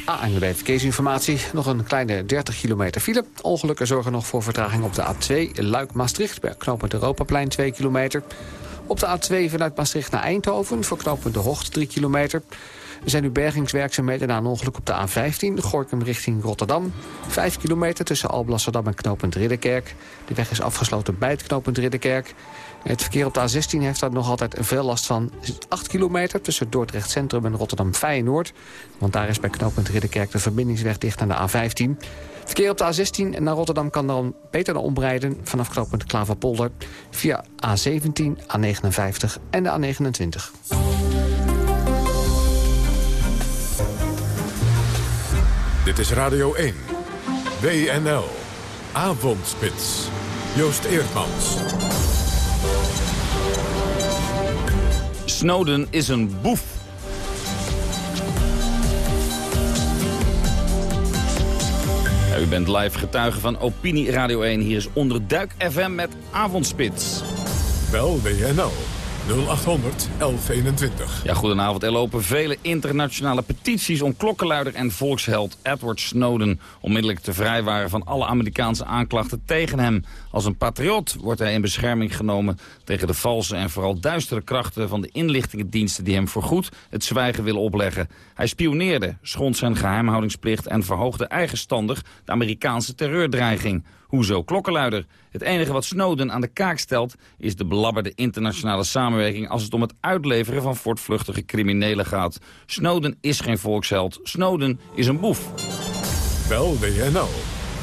[SPEAKER 8] Ah, en bij verkeersinformatie nog een kleine 30 kilometer file. Ongelukken zorgen nog voor vertraging op de A2 Luik-Maastricht... bij knooppunt Europaplein 2 kilometer. Op de A2 vanuit Maastricht naar Eindhoven voor knooppunt De Hocht 3 kilometer. Er zijn nu bergingswerkzaamheden na een ongeluk op de A15... Gorkum richting Rotterdam. Vijf kilometer tussen Alblasserdam en knooppunt Ridderkerk. De weg is afgesloten bij het knooppunt Ridderkerk. Het verkeer op de A16 heeft daar nog altijd veel last van. 8 kilometer tussen Dordrecht Centrum en Rotterdam Feyenoord. Want daar is bij knooppunt Ridderkerk de verbindingsweg dicht aan de A15. Verkeer op de A16 naar Rotterdam kan dan beter omrijden... vanaf knooppunt Klaverpolder via A17, A59 en de A29.
[SPEAKER 1] Dit is Radio 1. WNL. Avondspits. Joost Eerdmans.
[SPEAKER 26] Snowden is een boef. Ja, u bent live getuige van Opinie Radio 1. Hier is Onderduik FM met Avondspits.
[SPEAKER 1] Bel WNL 0800 1121.
[SPEAKER 26] Ja, goedenavond. Er lopen vele internationale petities om klokkenluider en volksheld Edward Snowden onmiddellijk te vrijwaren van alle Amerikaanse aanklachten tegen hem. Als een patriot wordt hij in bescherming genomen tegen de valse en vooral duistere krachten van de inlichtingendiensten die hem voorgoed het zwijgen willen opleggen. Hij spioneerde, schond zijn geheimhoudingsplicht en verhoogde eigenstandig de Amerikaanse terreurdreiging. Hoezo klokkenluider? Het enige wat Snowden aan de kaak stelt is de belabberde internationale samenwerking als het om het uitleveren van voortvluchtige criminelen gaat. Snowden is geen volksheld. Snowden is een boef.
[SPEAKER 1] Bel WNL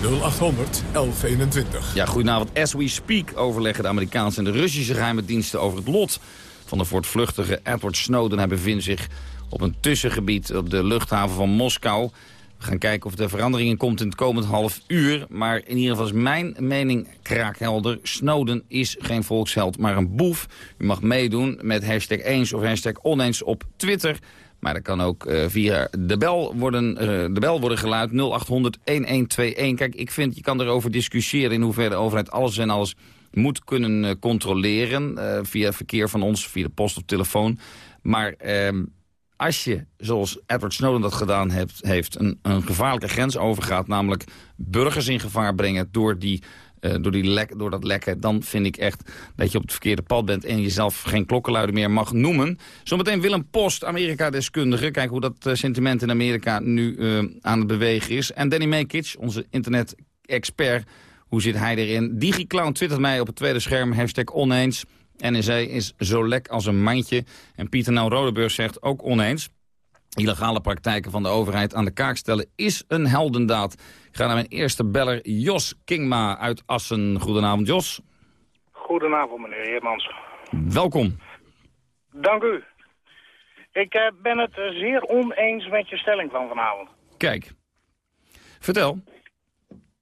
[SPEAKER 1] 0800 1121.
[SPEAKER 26] Ja, goedenavond. As we speak overleggen de Amerikaanse en de Russische geheime diensten over het lot van de voortvluchtige Edward Snowden. Hij bevindt zich op een tussengebied op de luchthaven van Moskou. We gaan kijken of er veranderingen komt in het komend half uur. Maar in ieder geval is mijn mening kraakhelder. Snowden is geen volksheld, maar een boef. U mag meedoen met hashtag eens of hashtag oneens op Twitter. Maar dat kan ook eh, via de bel, worden, eh, de bel worden geluid 0800 1121. Kijk, ik vind je kan erover discussiëren in hoeverre de overheid alles en alles moet kunnen eh, controleren. via verkeer van ons, via de post of telefoon. Maar ehm, als je, zoals Edward Snowden dat gedaan heeft, heeft een, een gevaarlijke grens overgaat... namelijk burgers in gevaar brengen door, die, eh, door, die lek, door dat lekken... dan vind ik echt dat je op het verkeerde pad bent... en jezelf geen klokkenluider meer mag noemen. Zometeen Willem Post, Amerika-deskundige. Kijk hoe dat eh, sentiment in Amerika nu eh, aan het bewegen is. En Danny Mekic, onze internet-expert... Hoe zit hij erin? DigiClown twittert mij op het tweede scherm, hashtag oneens. NEC is zo lek als een mandje. En Pieter Nou Rodeburg zegt ook oneens. Illegale praktijken van de overheid aan de kaak stellen is een heldendaad. Ik ga naar mijn eerste beller, Jos Kingma uit Assen. Goedenavond, Jos.
[SPEAKER 29] Goedenavond, meneer Heermans.
[SPEAKER 26] Welkom.
[SPEAKER 29] Dank u. Ik eh, ben het eh, zeer oneens met je stelling van vanavond.
[SPEAKER 26] Kijk, vertel.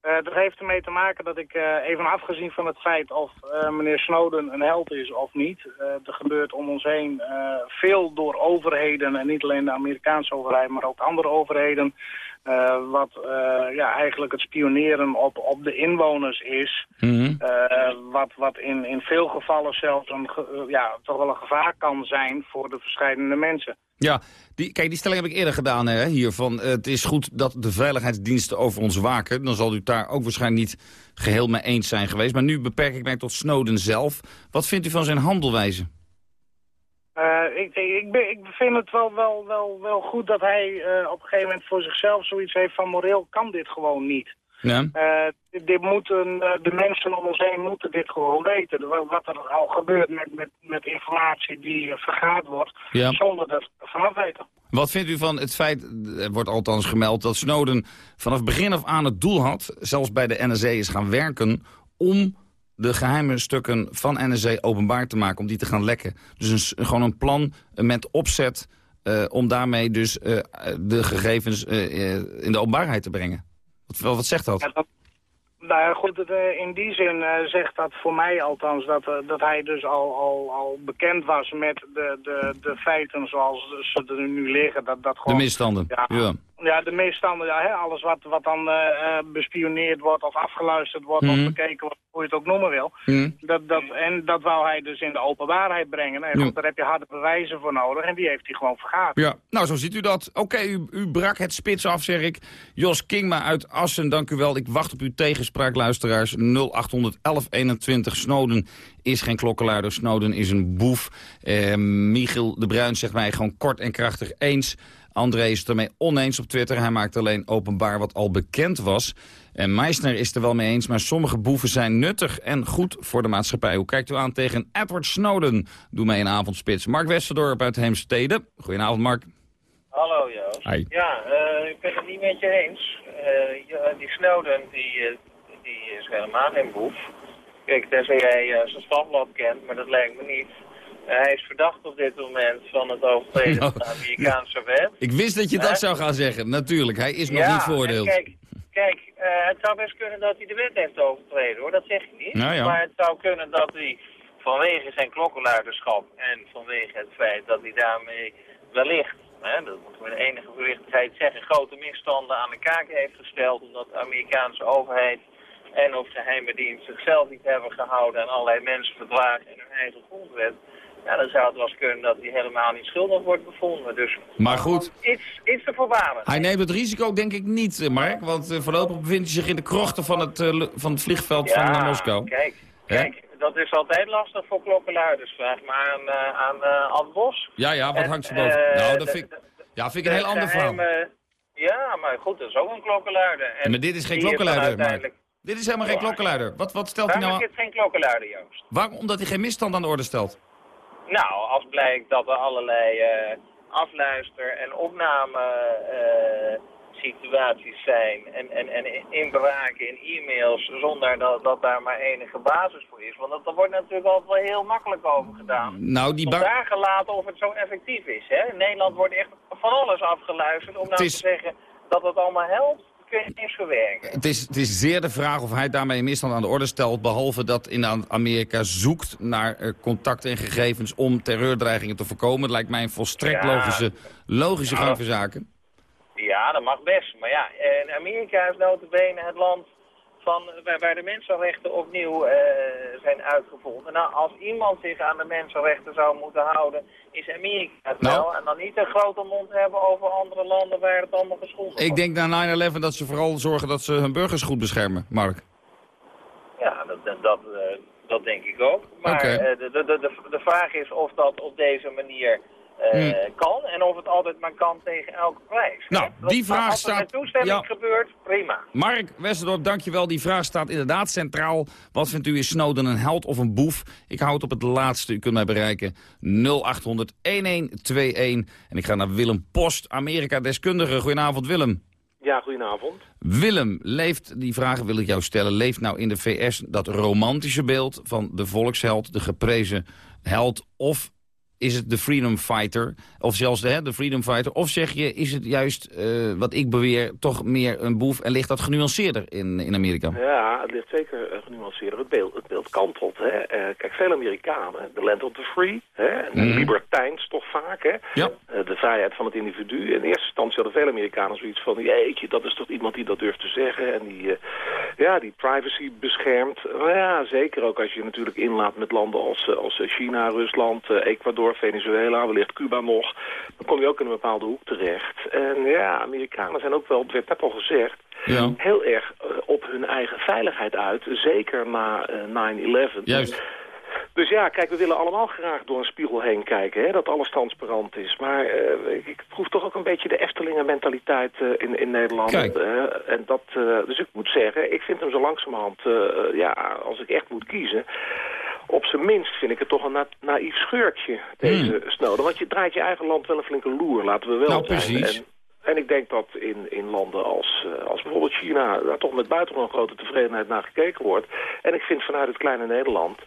[SPEAKER 29] Eh, dat heeft ermee te maken dat ik, eh, even afgezien van het feit of eh, meneer Snowden een held is of niet, er gebeurt om ons heen veel door overheden, en niet alleen de Amerikaanse overheid, maar ook andere overheden, eh, wat eh, ja, eigenlijk het spioneren op, op de inwoners is.
[SPEAKER 26] Mhm.
[SPEAKER 29] Eh, wat wat in, in veel gevallen zelfs een, ja, toch wel een gevaar kan zijn voor de verschillende mensen.
[SPEAKER 26] Ja, die, kijk, die stelling heb ik eerder gedaan hè, hier. Van, het is goed dat de veiligheidsdiensten over ons waken. Dan zal u het daar ook waarschijnlijk niet geheel mee eens zijn geweest. Maar nu beperk ik mij tot Snowden zelf. Wat vindt u van zijn handelwijze?
[SPEAKER 29] Eh, ik, ik, vind het wel, wel, wel, wel goed dat hij eh, op een gegeven moment voor zichzelf zoiets heeft van moreel kan dit gewoon niet.
[SPEAKER 26] Ja.
[SPEAKER 29] Eh, dit, moeten, de mensen om ons heen moeten dit gewoon weten. Wat er al gebeurt met, met, met informatie die vergaard wordt,
[SPEAKER 26] Ja.
[SPEAKER 29] zonder dat vanaf weten.
[SPEAKER 26] Wat vindt u van het feit, er wordt althans gemeld... dat Snowden vanaf begin af aan het doel had... zelfs bij de NSA is gaan werken... om de geheime stukken van NSA openbaar te maken... om die te gaan lekken. Dus een, gewoon een plan met opzet... eh, om daarmee dus eh, de gegevens eh, in de openbaarheid te brengen. Wat, wat zegt dat?
[SPEAKER 29] Ja, dat- nou ja, goed, het, in die zin zegt dat voor mij althans dat, dat hij dus al, al, al bekend was met de, de, de feiten zoals ze er nu liggen. Dat, dat
[SPEAKER 26] De
[SPEAKER 29] gewoon,
[SPEAKER 26] misstanden.
[SPEAKER 29] Ja,
[SPEAKER 26] Ja.
[SPEAKER 29] Ja, de misstanden, ja, hè, alles wat, wat dan eh, eh, bespioneerd wordt of afgeluisterd wordt
[SPEAKER 26] Mhm.
[SPEAKER 29] of bekeken wordt, hoe je het ook noemen wil.
[SPEAKER 26] Hm.
[SPEAKER 29] Dat, dat, en dat wou hij dus in de openbaarheid brengen.
[SPEAKER 26] Ja.
[SPEAKER 29] goed, daar heb je harde bewijzen voor nodig en die heeft hij gewoon vergaard.
[SPEAKER 26] Ja, nou zo ziet u dat. Oké, u, u brak het spits af, zeg ik. Jos Kingma uit Assen, dank u wel. Ik wacht op uw tegenspraak, luisteraars. 0800 1121. Snowden is geen klokkenluider. Snowden is een boef. Eh, Michiel de Bruin zegt mij gewoon kort en krachtig eens. André is het ermee oneens op Twitter. Hij maakt alleen openbaar wat al bekend was. En Meisner is er wel mee eens, maar sommige boeven zijn nuttig en goed voor de maatschappij. Hoe kijkt u aan tegen Edward Snowden? Doe mee een avondspits. Mark Westerdorp uit Heemstede. Goedenavond, Mark.
[SPEAKER 30] Hallo Joost.
[SPEAKER 26] Hi.
[SPEAKER 30] Ja, eh, ik ben het niet met je eens. Eh, die Snowden die, eh, die is helemaal geen boef. Kijk, tenzij jij eh, zijn strafblad kent, maar dat lijkt me niet. Hij is verdacht op dit moment van het overtreden van de Amerikaanse wet.
[SPEAKER 26] Ik wist dat je dat zou gaan zeggen. Natuurlijk, hij is nog
[SPEAKER 30] Ja,
[SPEAKER 26] niet veroordeeld.
[SPEAKER 30] en Kijk, kijk eh, het zou best kunnen dat hij de wet heeft overtreden hoor, dat zeg ik niet.
[SPEAKER 26] Nou ja.
[SPEAKER 30] Maar het zou kunnen dat hij vanwege zijn klokkenluiderschap en vanwege het feit dat hij daarmee wellicht, hè, dat moeten we met enige voorzichtigheid zeggen, grote misstanden aan de kaak heeft gesteld. Omdat de Amerikaanse overheid en of geheime dienst zichzelf niet hebben gehouden en allerlei mensen verdragen en hun eigen grondwet. Ja, dan zou het wel eens kunnen dat hij helemaal niet schuldig wordt bevonden. Dus
[SPEAKER 26] Maar goed,
[SPEAKER 30] iets, iets te voorbarig.
[SPEAKER 26] hij neemt het risico denk ik niet, eh, Mark. Want eh, voorlopig bevindt hij zich in de krochten van het, eh, van het vliegveld van Moskou.
[SPEAKER 30] Kijk, kijk, dat is altijd lastig voor klokkenluiders. Vraag maar aan, eh aan eh, Ad Bos.
[SPEAKER 26] Ja, ja, wat
[SPEAKER 30] En,
[SPEAKER 26] hangt ze boven? nou, dat vind ik, ja, vind ik een heel
[SPEAKER 30] de
[SPEAKER 26] ander verhaal.
[SPEAKER 30] Ja, maar goed, dat is ook een klokkenluider. En
[SPEAKER 26] maar dit is geen klokkenluider,
[SPEAKER 30] uiteindelijk-
[SPEAKER 26] Mark. Dit is helemaal geen klokkenluider. Wat, wat stelt hij
[SPEAKER 30] Waarom
[SPEAKER 26] nou
[SPEAKER 30] is dit geen klokkenluider, Joost?
[SPEAKER 26] Waarom? Omdat hij geen misstand aan de orde stelt.
[SPEAKER 30] Nou, als blijkt dat er allerlei eh, afluister- en opname eh, situaties zijn en, en, en inbraken in e-mails zonder dat, dat daar maar enige basis voor is. Want dat, daar wordt natuurlijk altijd wel heel makkelijk over gedaan.
[SPEAKER 26] Nou, die
[SPEAKER 30] daar gelaten of het zo effectief is. Hè? In Nederland wordt echt van alles afgeluisterd om nou
[SPEAKER 26] is-
[SPEAKER 30] te zeggen dat het allemaal helpt.
[SPEAKER 26] Het is, het is zeer de vraag of hij daarmee een misstand aan de orde stelt... behalve dat in Am- Amerika zoekt naar eh, contacten en gegevens... om terreurdreigingen te voorkomen. Het lijkt mij een volstrekt
[SPEAKER 30] Ja.
[SPEAKER 26] logische, logische gang van zaken.
[SPEAKER 30] Ja, dat mag best. Maar ja, en Amerika is notabene het land van, waar, waar de mensenrechten opnieuw eh, zijn uitgevonden. Nou, als iemand zich aan de mensenrechten zou moeten houden, is Amerika het
[SPEAKER 26] Nou.
[SPEAKER 30] wel. En dan niet een grote mond hebben over andere landen waar het allemaal geschonden
[SPEAKER 26] Ik denk na 9-11 dat ze vooral zorgen dat ze hun burgers goed beschermen, Mark.
[SPEAKER 30] Ja, dat, dat, dat, eh, dat denk ik ook. Maar eh, de, de, de, de vraag is of dat op deze manier eh,
[SPEAKER 26] Hmm.
[SPEAKER 30] kan. En of het altijd maar kan tegen elke prijs.
[SPEAKER 26] Nou,
[SPEAKER 30] hè?
[SPEAKER 26] die vraag
[SPEAKER 30] als het met
[SPEAKER 26] staat-
[SPEAKER 30] toestemming
[SPEAKER 26] ja.
[SPEAKER 30] gebeurt, prima.
[SPEAKER 26] Mark Westerdorp, dankjewel. Die vraag staat inderdaad centraal. Wat vindt u, is Snowden een held of een boef? Ik hou het op het laatste. U kunt mij bereiken 0800 1121. En ik ga naar Willem Post, Amerika-deskundige. Goedenavond, Willem.
[SPEAKER 31] Ja, goedenavond.
[SPEAKER 26] Willem, leeft, die vragen wil ik jou stellen, leeft nou in de VS dat romantische beeld van de volksheld, de geprezen held, of is het de freedom fighter, of zelfs de, hè, de freedom fighter, of zeg je, is het juist, eh, wat ik beweer, toch meer een boef en ligt dat genuanceerder in, in Amerika?
[SPEAKER 31] Ja, het ligt zeker uh, genuanceerder. Het beeld, het beeld kantelt. Hè. Uh, kijk, veel Amerikanen, de land of the free, hè, en
[SPEAKER 26] Mhm.
[SPEAKER 31] libertijns toch vaak, hè.
[SPEAKER 26] Ja.
[SPEAKER 31] Uh, de vrijheid van het individu. In eerste instantie hadden veel Amerikanen zoiets van, jeetje, dat is toch iemand die dat durft te zeggen en die, ja, die privacy beschermt. Nou ja, zeker ook als je natuurlijk inlaat met landen als, als China, Rusland, Ecuador, Venezuela, wellicht Cuba nog. Dan kom je ook in een bepaalde hoek terecht. En ja, Amerikanen zijn ook wel, het werd net al gezegd,
[SPEAKER 26] Ja.
[SPEAKER 31] heel erg uh, op hun eigen veiligheid uit. Zeker na uh, 9-11.
[SPEAKER 26] Juist.
[SPEAKER 31] Dus ja, kijk, we willen allemaal graag door een spiegel heen kijken. Hè, dat alles transparant is. Maar uh, ik, ik proef toch ook een beetje de Eftelingen mentaliteit uh, in, in Nederland.
[SPEAKER 26] Kijk.
[SPEAKER 31] en dat, dus ik moet zeggen, ik vind hem zo langzamerhand, ja, als ik echt moet kiezen op zijn minst vind ik het toch een na naïef scheurtje, deze mm. Snowden. Want je draait je eigen land wel een flinke loer, laten we wel
[SPEAKER 26] Nou, precies.
[SPEAKER 31] En, en ik denk dat in, in landen als, uh, als bijvoorbeeld China... daar toch met buitengewoon grote tevredenheid naar gekeken wordt. En ik vind vanuit het kleine Nederland...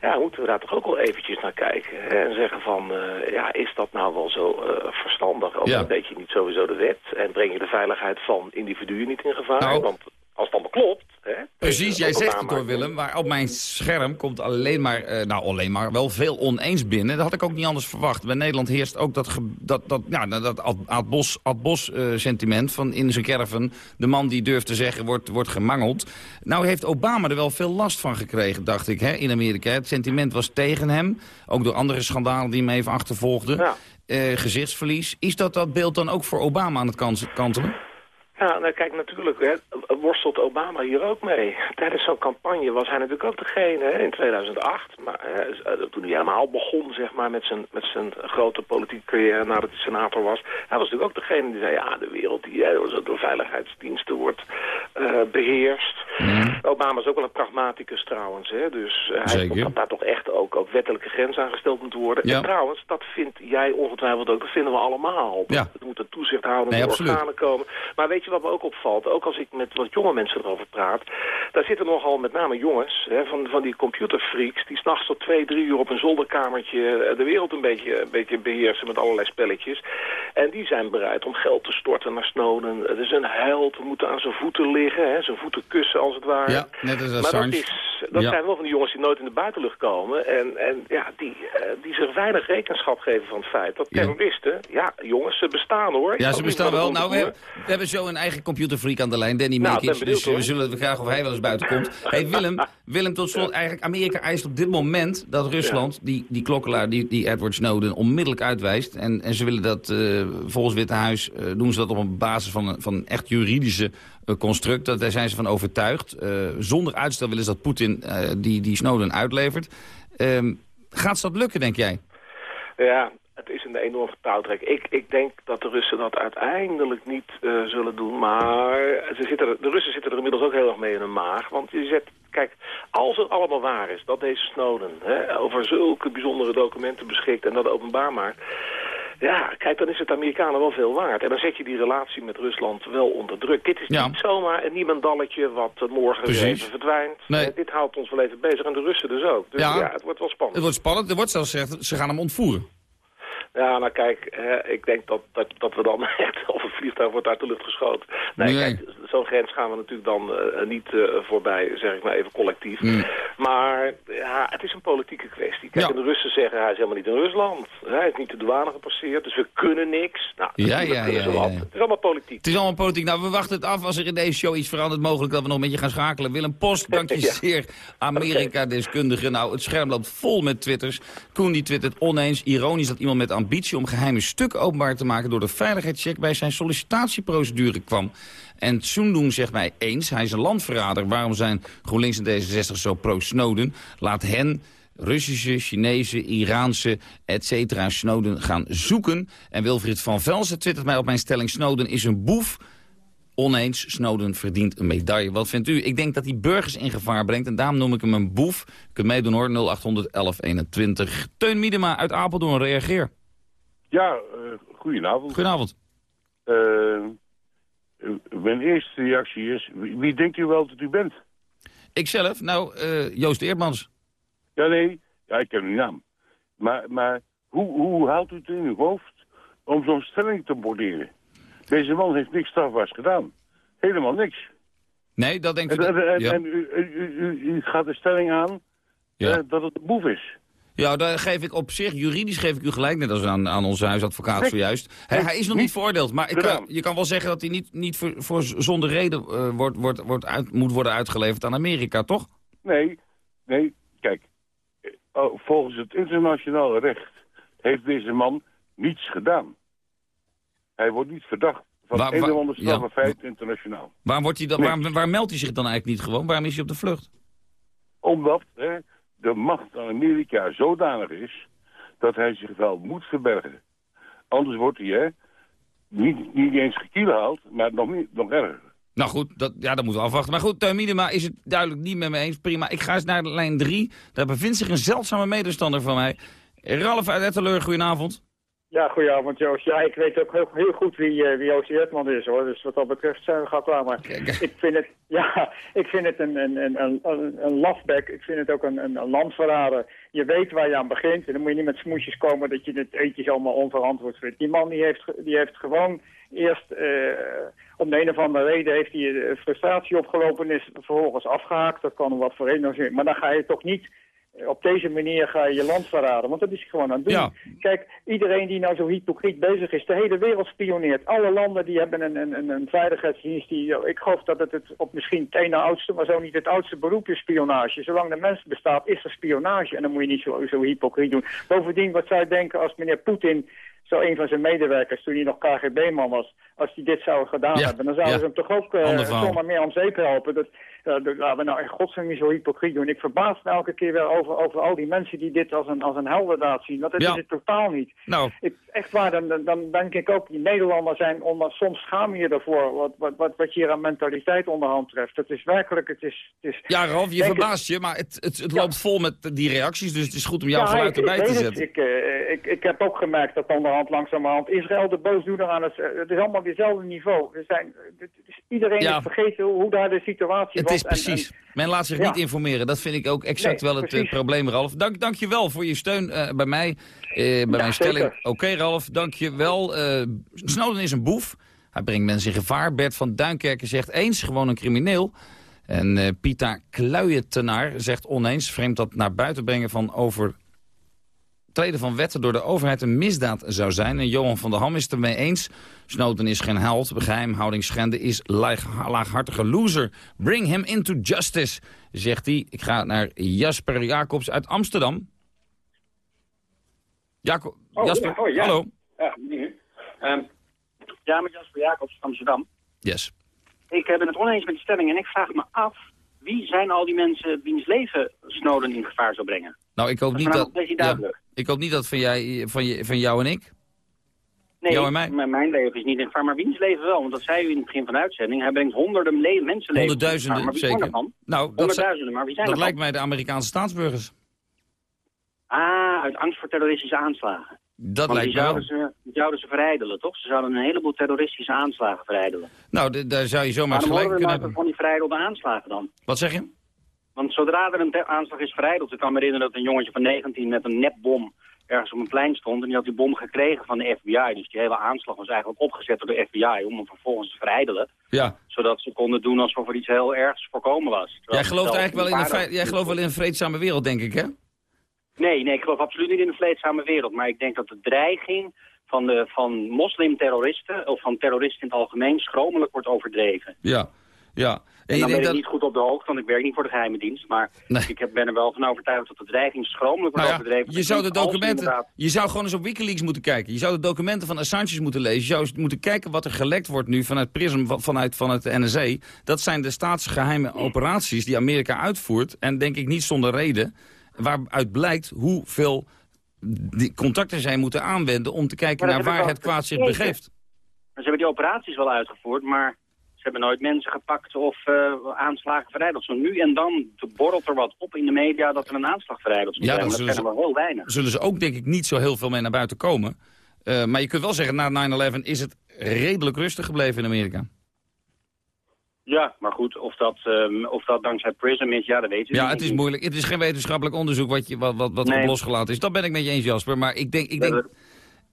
[SPEAKER 31] ja, moeten we daar toch ook wel eventjes naar kijken. Hè, en zeggen van, uh, ja, is dat nou wel zo uh, verstandig? Of
[SPEAKER 26] Ja.
[SPEAKER 31] weet je niet sowieso de wet? En breng je de veiligheid van individuen niet in gevaar?
[SPEAKER 26] Nou.
[SPEAKER 31] Want als het allemaal klopt... Hè,
[SPEAKER 26] Precies, jij zegt het hoor Willem, maar op mijn scherm komt alleen maar, eh, nou alleen maar, wel veel oneens binnen. Dat had ik ook niet anders verwacht. Bij Nederland heerst ook dat, dat, dat, ja, dat Ad, Ad Bos, Ad Bos eh, sentiment van in zijn kerven. De man die durft te zeggen wordt, wordt gemangeld. Nou heeft Obama er wel veel last van gekregen, dacht ik, hè, in Amerika. Het sentiment was tegen hem, ook door andere schandalen die hem even achtervolgden.
[SPEAKER 31] Ja.
[SPEAKER 26] Eh, gezichtsverlies. Is dat dat beeld dan ook voor Obama aan het kantelen?
[SPEAKER 31] Ja, nou kijk, natuurlijk hè, worstelt Obama hier ook mee. Tijdens zo'n campagne was hij natuurlijk ook degene hè, in 2008. Maar, hè, toen hij helemaal begon zeg maar, met, zijn, met zijn grote politieke carrière nadat hij senator was. Hij was natuurlijk ook degene die zei, ja, de wereld die hè, door veiligheidsdiensten wordt eh, beheerst. Obama is ook wel een pragmaticus trouwens. Hè, dus uh, hij vond dat daar toch echt ook, ook wettelijke grenzen aangesteld moeten worden.
[SPEAKER 26] Ja.
[SPEAKER 31] En trouwens, dat vindt jij ongetwijfeld ook, dat vinden we allemaal.
[SPEAKER 26] Ja.
[SPEAKER 31] Er moet een toezichthoudende
[SPEAKER 26] Nee,
[SPEAKER 31] organen komen. Maar weet je wat me ook opvalt? Ook als ik met wat jonge mensen erover praat. Daar zitten nogal met name jongens hè, van, van die computerfreaks... die s'nachts tot twee, drie uur op een zolderkamertje eh, de wereld een beetje, een beetje beheersen met allerlei spelletjes. En die zijn bereid om geld te storten naar Snowden. Het is een held, we moeten aan zijn voeten liggen, hè, zijn voeten kussen als het ware.
[SPEAKER 26] Ja, net als
[SPEAKER 31] Maar dat, is, dat
[SPEAKER 26] Ja.
[SPEAKER 31] zijn wel van die jongens die nooit in de buitenlucht komen. En, en ja, die, eh, die zich weinig rekenschap geven van het feit dat terroristen... Ja, jongens, ze bestaan hoor.
[SPEAKER 26] Ja, ze bestaan wel. Nou, we hebben, we hebben zo een eigen computerfreak aan de lijn, Danny
[SPEAKER 31] Nou,
[SPEAKER 26] Meekins. Dus we
[SPEAKER 31] hoor.
[SPEAKER 26] zullen het graag of hij wel eens buiten komt. hey, Willem, Willem, tot slot, eigenlijk Amerika eist op dit moment dat Rusland die, die klokkelaar, die, die Edward Snowden, onmiddellijk uitwijst. En, en ze willen dat, eh, volgens Witte Huis, eh, doen ze dat op een basis van van echt juridische eh, construct. Dat, daar zijn ze van overtuigd. Eh, zonder uitstel willen ze dat Poetin eh, die, die Snowden uitlevert. Ehm, gaat ze dat lukken, denk jij?
[SPEAKER 31] Ja, het is een enorm touwtrek. Ik, ik denk dat de Russen dat uiteindelijk niet eh, zullen doen. Maar ze zitten de Russen zitten er inmiddels ook heel erg mee in hun maag. Want je zet, kijk, als het allemaal waar is dat deze Snowden hè, over zulke bijzondere documenten beschikt en dat openbaar maakt. Ja, kijk, dan is het Amerikanen wel veel waard. En dan zet je die relatie met Rusland wel onder druk. Dit is
[SPEAKER 26] Ja.
[SPEAKER 31] niet zomaar een niemendalletje wat eh, morgen even verdwijnt.
[SPEAKER 26] Nee.
[SPEAKER 31] Eh, dit houdt ons wel even bezig en de Russen dus ook. Dus
[SPEAKER 26] Ja.
[SPEAKER 31] ja, het wordt wel spannend.
[SPEAKER 26] Het wordt spannend. Er wordt zelfs gezegd, ze gaan hem ontvoeren.
[SPEAKER 31] Ja, nou kijk, hè, ik denk dat, dat, dat we dan echt... of een vliegtuig wordt uit de lucht geschoten. Nee,
[SPEAKER 26] Nee.
[SPEAKER 31] kijk, zo'n grens gaan we natuurlijk dan eh, niet eh, voorbij, zeg ik maar even collectief.
[SPEAKER 26] Mm.
[SPEAKER 31] Maar ja, het is een politieke kwestie. Kijk,
[SPEAKER 26] Ja.
[SPEAKER 31] en de Russen zeggen hij is helemaal niet in Rusland. Hij is niet de douane gepasseerd, dus we kunnen niks. Nou,
[SPEAKER 26] Ja, ja, ja.
[SPEAKER 31] Het is allemaal politiek.
[SPEAKER 26] Het is allemaal politiek. Nou, we wachten het af als er in deze show iets verandert. Mogelijk dat we nog met je gaan schakelen. Willem Post, dank je zeer. Amerika-deskundige. Nou, het scherm loopt vol met twitters. Koen die twittert oneens. Ironisch dat iemand met ambitie om geheime stukken openbaar te maken... door de veiligheidscheck bij zijn sollicitatieprocedure kwam. En Soendoen zegt mij eens, hij is een landverrader. Waarom zijn GroenLinks en D66 zo pro-Snowden? Laat hen... Russische, Chinese, Iraanse, et cetera, Snowden gaan zoeken. En Wilfried van Velzen twittert mij op mijn stelling... Snowden is een boef, Oneens, Snowden verdient een medaille. Wat vindt u? Ik denk dat hij burgers in gevaar brengt. En daarom noem ik hem een boef. Je kunt meedoen hoor, 0800 1121. Teun Miedema uit Apeldoorn, reageer.
[SPEAKER 32] Ja, eh, goedenavond.
[SPEAKER 26] Goedenavond.
[SPEAKER 32] Eh, mijn eerste reactie is, wie, denkt u wel dat u bent?
[SPEAKER 26] Ikzelf? Nou, eh, Joost Eerdmans.
[SPEAKER 32] Ja, nee, ja, ik ken uw naam. Maar, maar hoe, hoe haalt u het in uw hoofd om zo'n stelling te borderen? Deze man heeft niks strafbaars gedaan. Helemaal niks.
[SPEAKER 26] Nee, dat denkt u...
[SPEAKER 32] En, en, en,
[SPEAKER 26] ja.
[SPEAKER 32] en u, u, u, u- u gaat de stelling aan
[SPEAKER 26] Ja.
[SPEAKER 32] eh, dat het een boef is.
[SPEAKER 26] Ja, daar geef ik op zich, juridisch geef ik u gelijk, net als aan, aan onze huisadvocaat zojuist. Hij, is nog
[SPEAKER 32] niet
[SPEAKER 26] veroordeeld, maar ik kan,
[SPEAKER 32] gedaan.
[SPEAKER 26] je kan wel zeggen dat hij niet, niet voor, voor zonder reden eh, wordt, wordt, wordt uit, moet worden uitgeleverd aan Amerika, toch?
[SPEAKER 32] Nee, nee, kijk. eh, oh, volgens het internationale recht heeft deze man niets gedaan. Hij wordt niet verdacht van
[SPEAKER 26] Waar-
[SPEAKER 32] een of ander strafbaar internationaal.
[SPEAKER 26] Waarom, wordt hij dan,
[SPEAKER 32] Nee.
[SPEAKER 26] waar meldt hij zich dan eigenlijk niet gewoon? Waarom is hij op de vlucht?
[SPEAKER 32] Omdat hè, de macht aan Amerika zodanig is dat hij zich wel moet verbergen. Anders wordt hij hè, niet, niet eens gekielhaald, maar nog, niet, nog erger.
[SPEAKER 26] Nou goed, dat, ja, dat moeten we afwachten. Maar goed, Teun Miedema is het duidelijk niet met me eens. Prima, ik ga eens naar lijn 3. Daar bevindt zich een zeldzame medestander van mij. Ralf uit Etteleur, goedenavond.
[SPEAKER 33] Ja, goedenavond Joost. Ja, ik weet ook heel, heel goed wie, eh, wie Joost Jetman is hoor. Dus wat dat betreft zijn we gauw klaar. Maar ik vind het, ja, ik vind het een, een, een, een, een, lafbek. Ik vind het ook een, een, een landverrader. Je weet waar je aan begint. En dan moet je niet met smoesjes komen dat je het ethisch allemaal onverantwoord vindt. Die man die heeft, die heeft gewoon eerst eh, om de een of andere reden heeft hij eh, frustratie opgelopen en is vervolgens afgehaakt. Dat kan om wat voor reden zijn. Maar dan ga je toch niet op deze manier ga je je land verraden. Want dat is gewoon aan het doen.
[SPEAKER 26] Ja.
[SPEAKER 33] Kijk, iedereen die nou zo hypocriet bezig is, de hele wereld spioneert. Alle landen die hebben een, een, een, veiligheidsdienst. Die, ik geloof dat het, het op misschien het ene oudste, maar zo niet het oudste beroep is spionage. Zolang de mens bestaat, is er spionage. En dan moet je niet zo, zo hypocriet doen. Bovendien, wat zou je denken als meneer Poetin zo een van zijn medewerkers, toen hij nog KGB-man was, als hij dit zou gedaan
[SPEAKER 26] Ja,
[SPEAKER 33] hebben, dan zouden
[SPEAKER 26] ja.
[SPEAKER 33] ze hem toch ook
[SPEAKER 26] verhaal.
[SPEAKER 33] zomaar meer om zeep helpen. Dat, dat- laten we nou in godsnaam niet zo hypocriet doen. Ik verbaas me elke keer weer over, over al die mensen die dit als een, als een heldendaad zien. Want dat
[SPEAKER 26] Ja.
[SPEAKER 33] is het totaal niet.
[SPEAKER 26] Nou,
[SPEAKER 33] Ik, echt waar, dan, dan, dan denk ik ook, die Nederlanders zijn, onder, soms schaam je ervoor wat, wat, wat, wat je hier aan mentaliteit onderhand treft. Het is werkelijk, het is... Het is
[SPEAKER 26] ja Ralf, je verbaast je, maar het, het, het loopt vol met die reacties. Dus het is goed om jouw
[SPEAKER 33] Ja,
[SPEAKER 26] geluid erbij te zetten.
[SPEAKER 33] Ik, eh, ik, ik heb ook gemerkt dat onderhand langzamerhand Israël de boosdoener aan het... eh, het is allemaal hetzelfde niveau. Er zijn, het is, iedereen
[SPEAKER 26] Ja.
[SPEAKER 33] is vergeten hoe, hoe daar de situatie
[SPEAKER 26] Het
[SPEAKER 33] was.
[SPEAKER 26] is
[SPEAKER 33] en-
[SPEAKER 26] precies.
[SPEAKER 33] en-
[SPEAKER 26] Men laat zich
[SPEAKER 33] Ja.
[SPEAKER 26] niet informeren. Dat vind ik ook exact
[SPEAKER 33] Nee,
[SPEAKER 26] wel het eh, probleem, Ralf. Dank, dank je wel voor je steun eh, bij mij, eh, bij mijn stelling. Oké, Ralf, dank je wel. Eh, Snowden is een boef. Hij brengt mensen in gevaar. Bert van Duinkerken zegt eens gewoon een crimineel. En eh Pieter Kluijetenaar zegt oneens. Vreemd dat naar buiten brengen van overtreden van wetten door de overheid een misdaad zou zijn. En Johan van der Ham is het ermee eens. Snowden is geen held. Geheimhouding schenden is laag, laaghartige loser. Bring him into justice, zegt hij. Ik ga naar Jasper Jacobs uit Amsterdam. Jaco
[SPEAKER 34] Oh,
[SPEAKER 26] Jasper,
[SPEAKER 34] ja, oh, ja.
[SPEAKER 26] hallo.
[SPEAKER 34] Ja. Ehm, ja, met Jasper Jacobs, Amsterdam.
[SPEAKER 26] Yes.
[SPEAKER 34] Ik eh, ben het oneens met die stelling en ik vraag me af... wie zijn al die mensen wiens leven Snowden in gevaar zou brengen?
[SPEAKER 26] Nou, ik hoop
[SPEAKER 34] Dat
[SPEAKER 26] niet dat... ja, ik hoop niet dat van, jij, van, je, van jou en ik.
[SPEAKER 34] Nee,
[SPEAKER 26] Jou en mij?
[SPEAKER 34] mijn leven is niet in gevaar, maar wiens leven wel? Want dat zei u in het begin van de uitzending. Hij brengt honderden le mensenlevens in
[SPEAKER 26] Honderdduizenden,
[SPEAKER 34] gevaar. Maar wie zijn
[SPEAKER 26] zeker.
[SPEAKER 34] er dan?
[SPEAKER 26] Nou, dat,
[SPEAKER 34] Honderdduizenden, maar wie zijn
[SPEAKER 26] dat lijkt mij de Amerikaanse staatsburgers.
[SPEAKER 34] Ah, uit angst voor terroristische aanslagen.
[SPEAKER 26] Dat
[SPEAKER 34] Want
[SPEAKER 26] lijkt
[SPEAKER 34] die zouden,
[SPEAKER 26] wel.
[SPEAKER 34] ze, die zouden ze verijdelen, toch? Ze zouden een heleboel terroristische aanslagen verijdelen.
[SPEAKER 26] Nou, daar zou je zomaar
[SPEAKER 34] Waarom
[SPEAKER 26] gelijk kunnen hebben.
[SPEAKER 34] van die verijdelde aanslagen dan?
[SPEAKER 26] Wat zeg je?
[SPEAKER 34] Want zodra er een aanslag is verijdeld... ik kan me herinneren dat een jongetje van 19 met een nepbom ergens op een plein stond... en die had die bom gekregen van de FBI. Dus die hele aanslag was eigenlijk opgezet door de FBI... om hem vervolgens te verijdelen.
[SPEAKER 26] Ja.
[SPEAKER 34] Zodat ze konden doen alsof er iets heel ergs voorkomen was.
[SPEAKER 26] Jij gelooft eigenlijk wel in een, jij gelooft wel in een vreedzame wereld, denk ik, hè?
[SPEAKER 34] Nee, nee, ik geloof absoluut niet in een vreedzame wereld. Maar ik denk dat de dreiging van, de, van moslimterroristen... of van terroristen in het algemeen schromelijk wordt overdreven.
[SPEAKER 26] Ja, ja.
[SPEAKER 34] En dan ben ik
[SPEAKER 26] dat...
[SPEAKER 34] niet goed op de hoogte, want ik werk niet voor de geheime dienst. Maar ik heb, ben er wel van overtuigd dat de dreiging schromelijk wordt
[SPEAKER 26] Nou ja,
[SPEAKER 34] overdreven.
[SPEAKER 26] je zou de documenten,
[SPEAKER 34] inderdaad-
[SPEAKER 26] je zou gewoon eens op Wikileaks moeten kijken. Je zou de documenten van Assange moeten lezen. Je zou eens moeten kijken wat er gelekt wordt nu vanuit PRISM, van- vanuit, vanuit de NSA. Dat zijn de staatsgeheime operaties die Amerika uitvoert. En denk ik niet zonder reden. Waaruit blijkt hoeveel die contacten zij moeten aanwenden om te kijken naar waar het kwaad zich begeeft.
[SPEAKER 34] Ze hebben die operaties wel uitgevoerd, maar ze hebben nooit mensen gepakt of eh, aanslagen verijdeld. Zo nu en dan borrelt er wat op in de media dat er een aanslag verijdeld is.
[SPEAKER 26] Ja,
[SPEAKER 34] dat
[SPEAKER 26] ze-
[SPEAKER 34] wel heel weinig.
[SPEAKER 26] Zullen ze ook denk ik niet zo heel veel mee naar buiten komen. Eh, maar je kunt wel zeggen, na 9-11 is het redelijk rustig gebleven in Amerika.
[SPEAKER 34] Ja, maar goed, of dat, ehm, of dat dankzij PRISM is, ja, dat weten we
[SPEAKER 26] Ja,
[SPEAKER 34] niet.
[SPEAKER 26] het is moeilijk. Het is geen wetenschappelijk onderzoek wat, je, wat, wat, wat
[SPEAKER 34] Nee.
[SPEAKER 26] losgelaten is. Dat ben ik met je eens, Jasper. Maar ik denk... Ik
[SPEAKER 34] We
[SPEAKER 26] denk
[SPEAKER 34] hebben,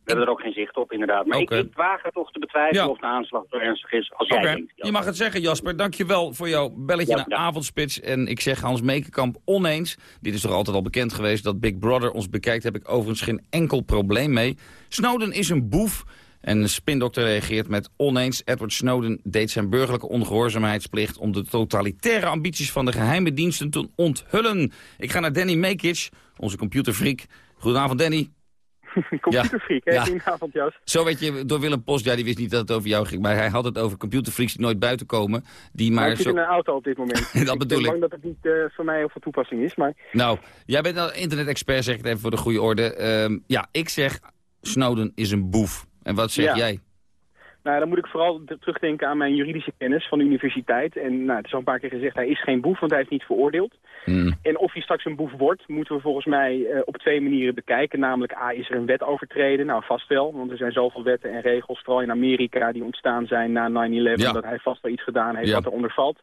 [SPEAKER 34] we hebben er ook geen zicht op, inderdaad. Maar ik, ik waag het toch te betwijfelen
[SPEAKER 26] Ja.
[SPEAKER 34] of de aanslag zo ernstig is als jij denkt.
[SPEAKER 26] je mag het zeggen, Jasper. Dankjewel voor jouw belletje
[SPEAKER 34] Ja,
[SPEAKER 26] naar avondspits. En ik zeg Hans Mekenkamp oneens. Dit is toch altijd al bekend geweest dat Big Brother ons bekijkt. Heb ik overigens geen enkel probleem mee. Snowden is een boef. En de spindokter reageert met oneens. Edward Snowden deed zijn burgerlijke ongehoorzaamheidsplicht... om de totalitaire ambities van de geheime diensten te onthullen. Ik ga naar Danny Mekic, onze computerfreak. Goedenavond, Danny.
[SPEAKER 35] Computerfreak, hè?
[SPEAKER 26] Ja.
[SPEAKER 35] Goedenavond, Joost.
[SPEAKER 26] Zo werd je door Willem Post, ja, die wist niet dat het over jou ging... maar hij had het over computerfreaks die nooit buiten komen. Die
[SPEAKER 35] Maar
[SPEAKER 26] maar
[SPEAKER 35] ik zit
[SPEAKER 26] zo...
[SPEAKER 35] in een auto op dit moment.
[SPEAKER 26] Dat bedoel
[SPEAKER 35] ik. ben bang dat het niet eh, voor mij of van toepassing is, maar...
[SPEAKER 26] Nou, jij bent een internet-expert, zeg ik het even voor de goede orde. Ehm, ja, ik zeg Snowden is een boef. En wat zeg
[SPEAKER 35] Ja.
[SPEAKER 26] jij?
[SPEAKER 35] Nou, dan moet ik vooral terugdenken aan mijn juridische kennis van de universiteit. En nou, het is al een paar keer gezegd, hij is geen boef, want hij is niet veroordeeld.
[SPEAKER 26] Hmm.
[SPEAKER 35] En of hij straks een boef wordt, moeten we volgens mij eh, op twee manieren bekijken. Namelijk, A, is er een wet overtreden? Nou, vast wel, want er zijn zoveel wetten en regels, vooral in Amerika, die ontstaan zijn na 9-11,
[SPEAKER 26] Ja.
[SPEAKER 35] dat hij vast wel iets gedaan heeft
[SPEAKER 26] Ja.
[SPEAKER 35] wat eronder valt.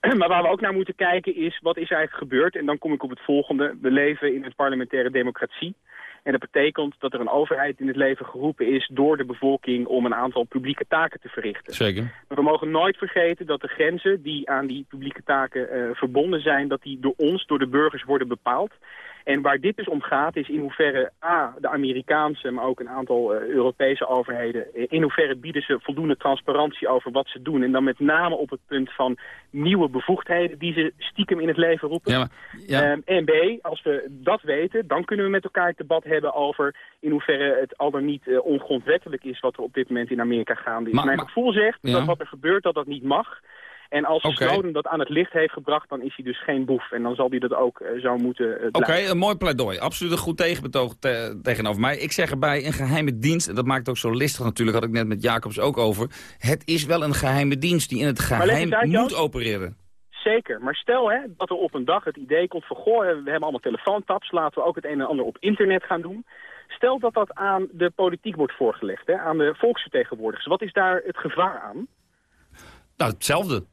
[SPEAKER 35] Maar waar we ook naar moeten kijken is, wat is er eigenlijk gebeurd? En dan kom ik op het volgende. We leven in een parlementaire democratie. En dat betekent dat er een overheid in het leven geroepen is door de bevolking om een aantal publieke taken te verrichten.
[SPEAKER 26] Zeker.
[SPEAKER 35] Maar we mogen nooit vergeten dat de grenzen die aan die publieke taken eh, verbonden zijn, dat die door ons, door de burgers worden bepaald. En waar dit dus om gaat is in hoeverre A, de Amerikaanse, maar ook een aantal uh, Europese overheden, in hoeverre bieden ze voldoende transparantie over wat ze doen. En dan met name op het punt van nieuwe bevoegdheden die ze stiekem in het leven roepen.
[SPEAKER 26] Ja, maar, ja.
[SPEAKER 35] Um, en B, als we dat weten, dan kunnen we met elkaar het debat hebben over in hoeverre het al dan niet uh, ongrondwettelijk is wat er op dit moment in Amerika gaande is.
[SPEAKER 26] Maar-
[SPEAKER 35] Mijn
[SPEAKER 26] maar-
[SPEAKER 35] gevoel zegt
[SPEAKER 26] Ja.
[SPEAKER 35] dat wat er gebeurt, dat dat niet mag. En als
[SPEAKER 26] Oké.
[SPEAKER 35] Snowden dat aan het licht heeft gebracht, dan is hij dus geen boef. En dan zal hij dat ook eh, zo moeten eh,
[SPEAKER 26] Oké, een mooi pleidooi. Absoluut een goed tegenbetoog te- tegenover mij. Ik zeg erbij, een geheime dienst, en dat maakt het ook zo listig natuurlijk, had ik net met Jacobs ook over. Het is wel een geheime dienst die in het geheim
[SPEAKER 35] uit,
[SPEAKER 26] moet opereren.
[SPEAKER 35] Zeker, maar stel hè, dat er op een dag het idee komt van... goh, we hebben allemaal telefoontaps, laten we ook het een en ander op internet gaan doen. Stel dat dat aan de politiek wordt voorgelegd, hè, aan de volksvertegenwoordigers. Wat is daar het gevaar aan?
[SPEAKER 26] Nou, hetzelfde.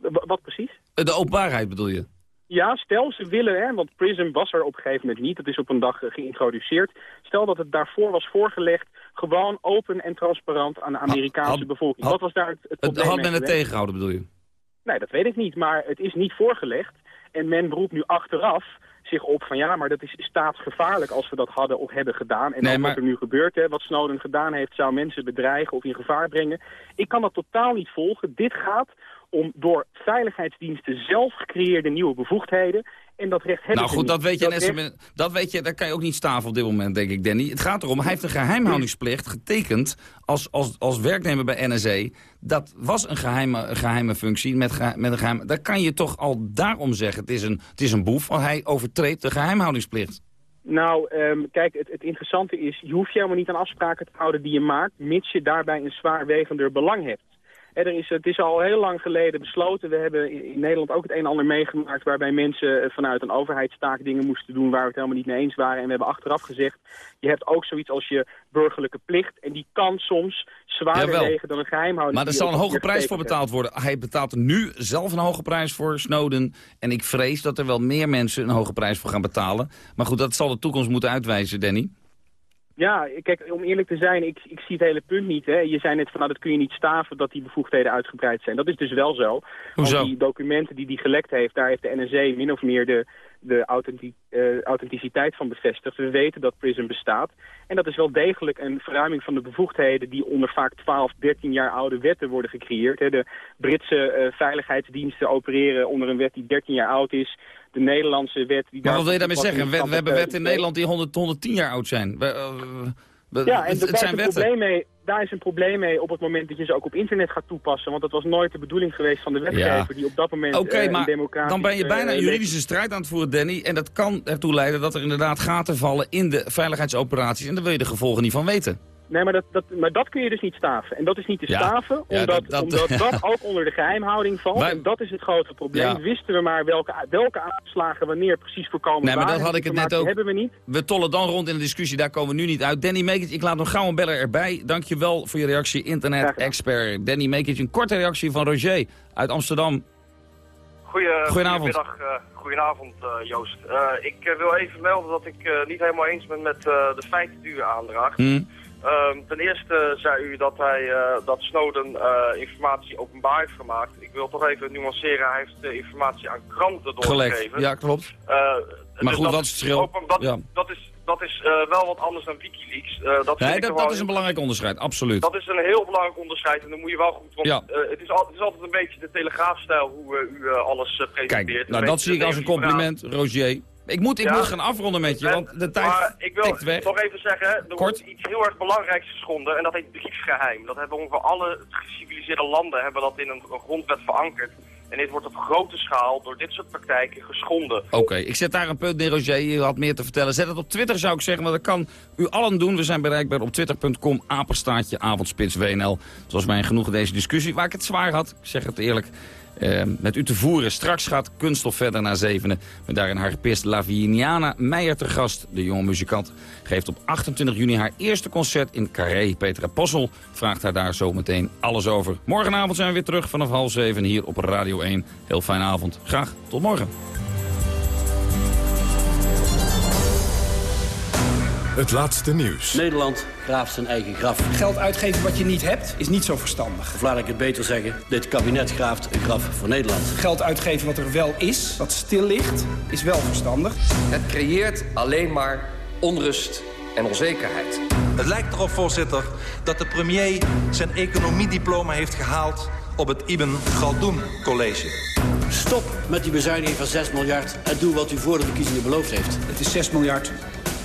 [SPEAKER 35] Wat precies?
[SPEAKER 26] De openbaarheid bedoel je?
[SPEAKER 35] Ja, stel ze willen, hè, want PRISM was er op een gegeven moment niet. Dat is op een dag eh, geïntroduceerd. Stel dat het daarvoor was voorgelegd, gewoon open en transparant aan de Amerikaanse
[SPEAKER 26] had-
[SPEAKER 35] bevolking. Wat was daar het, het
[SPEAKER 26] Het
[SPEAKER 35] probleem
[SPEAKER 26] had men het tegengehouden bedoel je?
[SPEAKER 35] Nee, dat weet ik niet, maar het is niet voorgelegd. En men beroept nu achteraf zich op van ja, maar dat is staatsgevaarlijk als we dat hadden of hebben gedaan. En
[SPEAKER 26] Nee,
[SPEAKER 35] ook
[SPEAKER 26] maar-
[SPEAKER 35] wat er nu gebeurt, hè, wat Snowden gedaan heeft, zou mensen bedreigen of in gevaar brengen. Ik kan dat totaal niet volgen. Dit gaat om door veiligheidsdiensten zelf gecreëerde nieuwe bevoegdheden. En dat recht hebben
[SPEAKER 26] Nou goed, dat weet je, net zo
[SPEAKER 35] recht-
[SPEAKER 26] min- dat weet je, daar kan je ook niet staven op dit moment, denk ik, Danny. Het gaat erom, hij heeft een geheimhoudingsplicht getekend als, als, als werknemer bij NSE. Dat was een geheime, geheime functie met, met een geheim. Dat kan je toch al daarom zeggen, het is een, het is een boef, want hij overtreedt de geheimhoudingsplicht.
[SPEAKER 35] Nou, ehm, kijk, het, het interessante is, je hoeft je helemaal niet aan afspraken te houden die je maakt, mits je daarbij een zwaarwegender belang hebt. Er is, het is al heel lang geleden besloten. We hebben in, Nederland ook het een en ander meegemaakt... waarbij mensen eh, vanuit een overheidstaak dingen moesten doen... waar we het helemaal niet mee eens waren. En we hebben achteraf gezegd... je hebt ook zoiets als je burgerlijke plicht... en die kan soms zwaarder
[SPEAKER 26] Jawel.
[SPEAKER 35] wegen dan een geheimhouding.
[SPEAKER 26] Maar er zal een hoge prijs voor betaald worden. Hij betaalt nu zelf een hoge prijs voor, Snowden. En ik vrees dat er wel meer mensen een hoge prijs voor gaan betalen. Maar goed, dat zal de toekomst moeten uitwijzen, Danny.
[SPEAKER 35] Ja, kijk, om eerlijk te zijn, ik, ik zie het hele punt niet. Hè. Je zei net van, nou, dat kun je niet staven dat die bevoegdheden uitgebreid zijn. Dat is dus wel zo.
[SPEAKER 26] Hoezo?
[SPEAKER 35] Want die documenten die die gelekt heeft, daar heeft de NSA min of meer de, de eh, authenticiteit van bevestigd. We weten dat PRISM bestaat. En dat is wel degelijk een verruiming van de bevoegdheden die onder vaak 12, 13 jaar oude wetten worden gecreëerd. Hè. De Britse eh, veiligheidsdiensten opereren onder een wet die 13 jaar oud is. De Nederlandse wet... Die
[SPEAKER 26] Maar wat wil je daarmee zeggen? We, we hebben wetten in
[SPEAKER 35] eh,
[SPEAKER 26] Nederland die 100, 110 jaar oud zijn. We, eh, we-
[SPEAKER 35] Ja, en
[SPEAKER 26] het,
[SPEAKER 35] daar
[SPEAKER 26] het
[SPEAKER 35] is,
[SPEAKER 26] zijn
[SPEAKER 35] een
[SPEAKER 26] wetten.
[SPEAKER 35] probleem mee, daar is een probleem mee op het moment dat je ze ook op internet gaat toepassen. Want dat was nooit de bedoeling geweest van de wetgever
[SPEAKER 26] Ja.
[SPEAKER 35] die op dat moment
[SPEAKER 26] Oké,
[SPEAKER 35] eh,
[SPEAKER 26] maar dan ben je bijna een juridische strijd aan het voeren, Danny. En dat kan ertoe leiden dat er inderdaad gaten vallen in de veiligheidsoperaties. En daar wil je de gevolgen niet van weten.
[SPEAKER 35] Nee, maar dat, dat, maar dat kun je dus niet staven. En dat is niet te staven,
[SPEAKER 26] Ja,
[SPEAKER 35] omdat
[SPEAKER 26] dat- dat-
[SPEAKER 35] omdat
[SPEAKER 26] ja.
[SPEAKER 35] dat ook onder de geheimhouding valt.
[SPEAKER 26] Wij-
[SPEAKER 35] En dat is het grote probleem.
[SPEAKER 26] Ja.
[SPEAKER 35] Wisten we maar welke, welke aanslagen wanneer precies voorkomen
[SPEAKER 26] Nee, maar
[SPEAKER 35] waren.
[SPEAKER 26] dat had ik het net ook.
[SPEAKER 35] hebben we niet.
[SPEAKER 26] We tollen dan rond in de discussie, daar komen we nu niet uit. Danny Mekic, ik laat nog gauw een beller erbij. Dankjewel voor je reactie, internet-expert. Danny Mekic, een korte reactie van Roger uit Amsterdam.
[SPEAKER 36] Goeie,
[SPEAKER 26] Goedenavond.
[SPEAKER 36] Goedemiddag, eh, goedenavond eh, Joost. Eh, ik wil even melden dat ik eh, niet helemaal eens ben met eh, de feiten die u aandraagt.
[SPEAKER 26] Hm.
[SPEAKER 36] Ehm, ten eerste zei u dat, hij, eh, dat Snowden eh, informatie openbaar heeft gemaakt. Ik wil toch even nuanceren, hij heeft de informatie aan kranten
[SPEAKER 26] Gelekt,
[SPEAKER 36] doorgegeven.
[SPEAKER 26] ja klopt.
[SPEAKER 36] Eh,
[SPEAKER 26] Maar
[SPEAKER 36] dus
[SPEAKER 26] goed,
[SPEAKER 36] dat
[SPEAKER 26] wat is het verschil?
[SPEAKER 36] open- dat,
[SPEAKER 26] Ja.
[SPEAKER 36] dat is, dat is wel wat anders dan Wikileaks. Dat,
[SPEAKER 26] Nee, dat, dat is een belangrijk onderscheid, absoluut.
[SPEAKER 36] dat is een heel belangrijk onderscheid en dan moet je wel goed... Want
[SPEAKER 26] Ja.
[SPEAKER 36] het, is al, het is altijd een beetje de telegraafstijl hoe u alles presenteert.
[SPEAKER 26] Kijk, nou dat zie ik als een compliment, Roger. Ik moet, ik
[SPEAKER 36] Ja.
[SPEAKER 26] moet gaan afronden met je, want de tijd
[SPEAKER 36] Maar ik wil
[SPEAKER 26] weg.
[SPEAKER 36] nog even zeggen, er wordt iets heel erg belangrijks geschonden en dat heet briefgeheim. Dat hebben ongeveer alle geciviliseerde landen hebben dat in een, een grondwet verankerd. En dit wordt op grote schaal door dit soort praktijken geschonden.
[SPEAKER 26] Oké, ik zet daar een punt neer, Roger. Je had meer te vertellen. Zet het op Twitter, zou ik zeggen, want dat kan u allen doen. We zijn bereikbaar op twitter.com, apenstaartje, avondspits, WNL. Zoals mij genoeg deze discussie, waar ik het zwaar had, ik zeg het eerlijk, eh, met u te voeren. Straks gaat Kunststof verder naar zevenen. Met daarin harpist Laviniana Meijer te gast. De jonge muzikant geeft op 28 juni haar eerste concert in Carré. Petra Possel vraagt haar daar zo meteen alles over. Morgenavond zijn we weer terug vanaf half zeven hier op Radio 1. Heel fijne avond. Graag tot morgen.
[SPEAKER 37] Het laatste nieuws.
[SPEAKER 38] Nederland graaft zijn eigen graf.
[SPEAKER 39] Geld uitgeven wat je niet hebt, is niet zo verstandig.
[SPEAKER 38] Of laat ik het beter zeggen, dit kabinet graaft een graf voor Nederland.
[SPEAKER 39] Geld uitgeven wat er wel is, wat stil ligt, is wel verstandig.
[SPEAKER 40] Het creëert alleen maar onrust en onzekerheid.
[SPEAKER 41] Het lijkt erop, voorzitter, dat de premier zijn economiediploma heeft gehaald op het Ibn Galdoen College.
[SPEAKER 38] Stop met die bezuiniging van 6 miljard en doe wat u voor de verkiezingen beloofd heeft.
[SPEAKER 39] Het is 6 miljard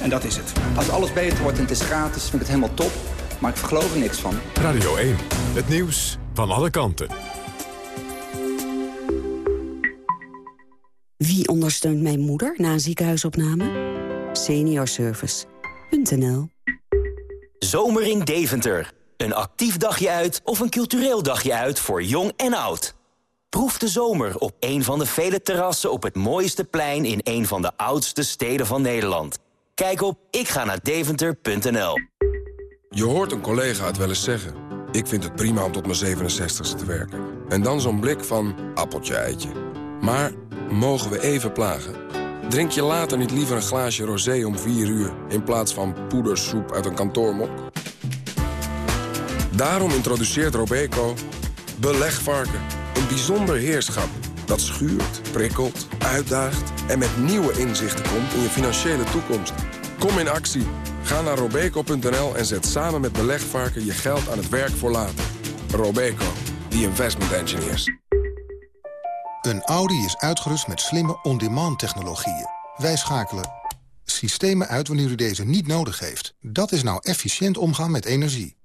[SPEAKER 39] en dat is het. Als alles beter wordt en het is gratis, vind ik het helemaal top. Maar ik geloof er niks van.
[SPEAKER 37] Radio 1, het nieuws van alle kanten.
[SPEAKER 42] Wie ondersteunt mijn moeder na een ziekenhuisopname? Seniorservice.nl
[SPEAKER 3] Zomer in Deventer. Een actief dagje uit of een cultureel dagje uit voor jong en oud. Proef de zomer op een van de vele terrassen op het mooiste plein... in een van de oudste steden van Nederland. Kijk op ikga
[SPEAKER 43] Je hoort een collega het wel eens zeggen. Ik vind het prima om tot mijn 67ste te werken. En dan zo'n blik van appeltje-eitje. Maar mogen we even plagen? Drink je later niet liever een glaasje rosé om 4 uur... in plaats van poedersoep uit een kantoormok? Daarom introduceert Robeco belegvarken. Een bijzonder heerschap dat schuurt, prikkelt, uitdaagt... en met nieuwe inzichten komt in je financiële toekomst. Kom in actie. Ga naar robeco.nl en zet samen met belegvarken je geld aan het werk voor later. Robeco, the investment engineers.
[SPEAKER 44] Een Audi is uitgerust met slimme on-demand technologieën. Wij schakelen systemen uit wanneer u deze niet nodig heeft. Dat is nou efficiënt omgaan met energie.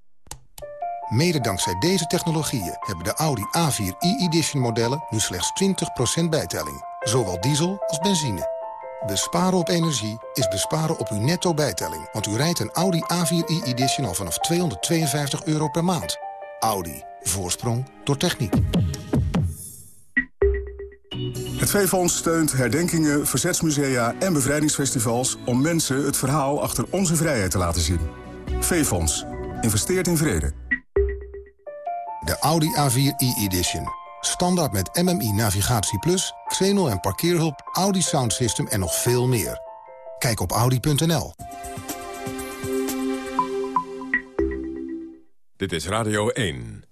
[SPEAKER 44] Mede dankzij deze technologieën hebben de Audi A4 e-edition modellen nu slechts 20% bijtelling. Zowel diesel als benzine. Besparen op energie is besparen op uw netto bijtelling. Want u rijdt een Audi A4 e-edition al vanaf 252 euro per maand. Audi. Voorsprong door techniek.
[SPEAKER 1] Het V-Fonds steunt herdenkingen, verzetsmusea en bevrijdingsfestivals... om mensen het verhaal achter onze vrijheid te laten zien. V-Fonds. Investeert in vrede.
[SPEAKER 44] De Audi A4 e-edition. Standaard met MMI Navigatie Plus, Xenol en parkeerhulp, Audi Sound System en nog veel meer. Kijk op audi.nl.
[SPEAKER 37] Dit is Radio 1.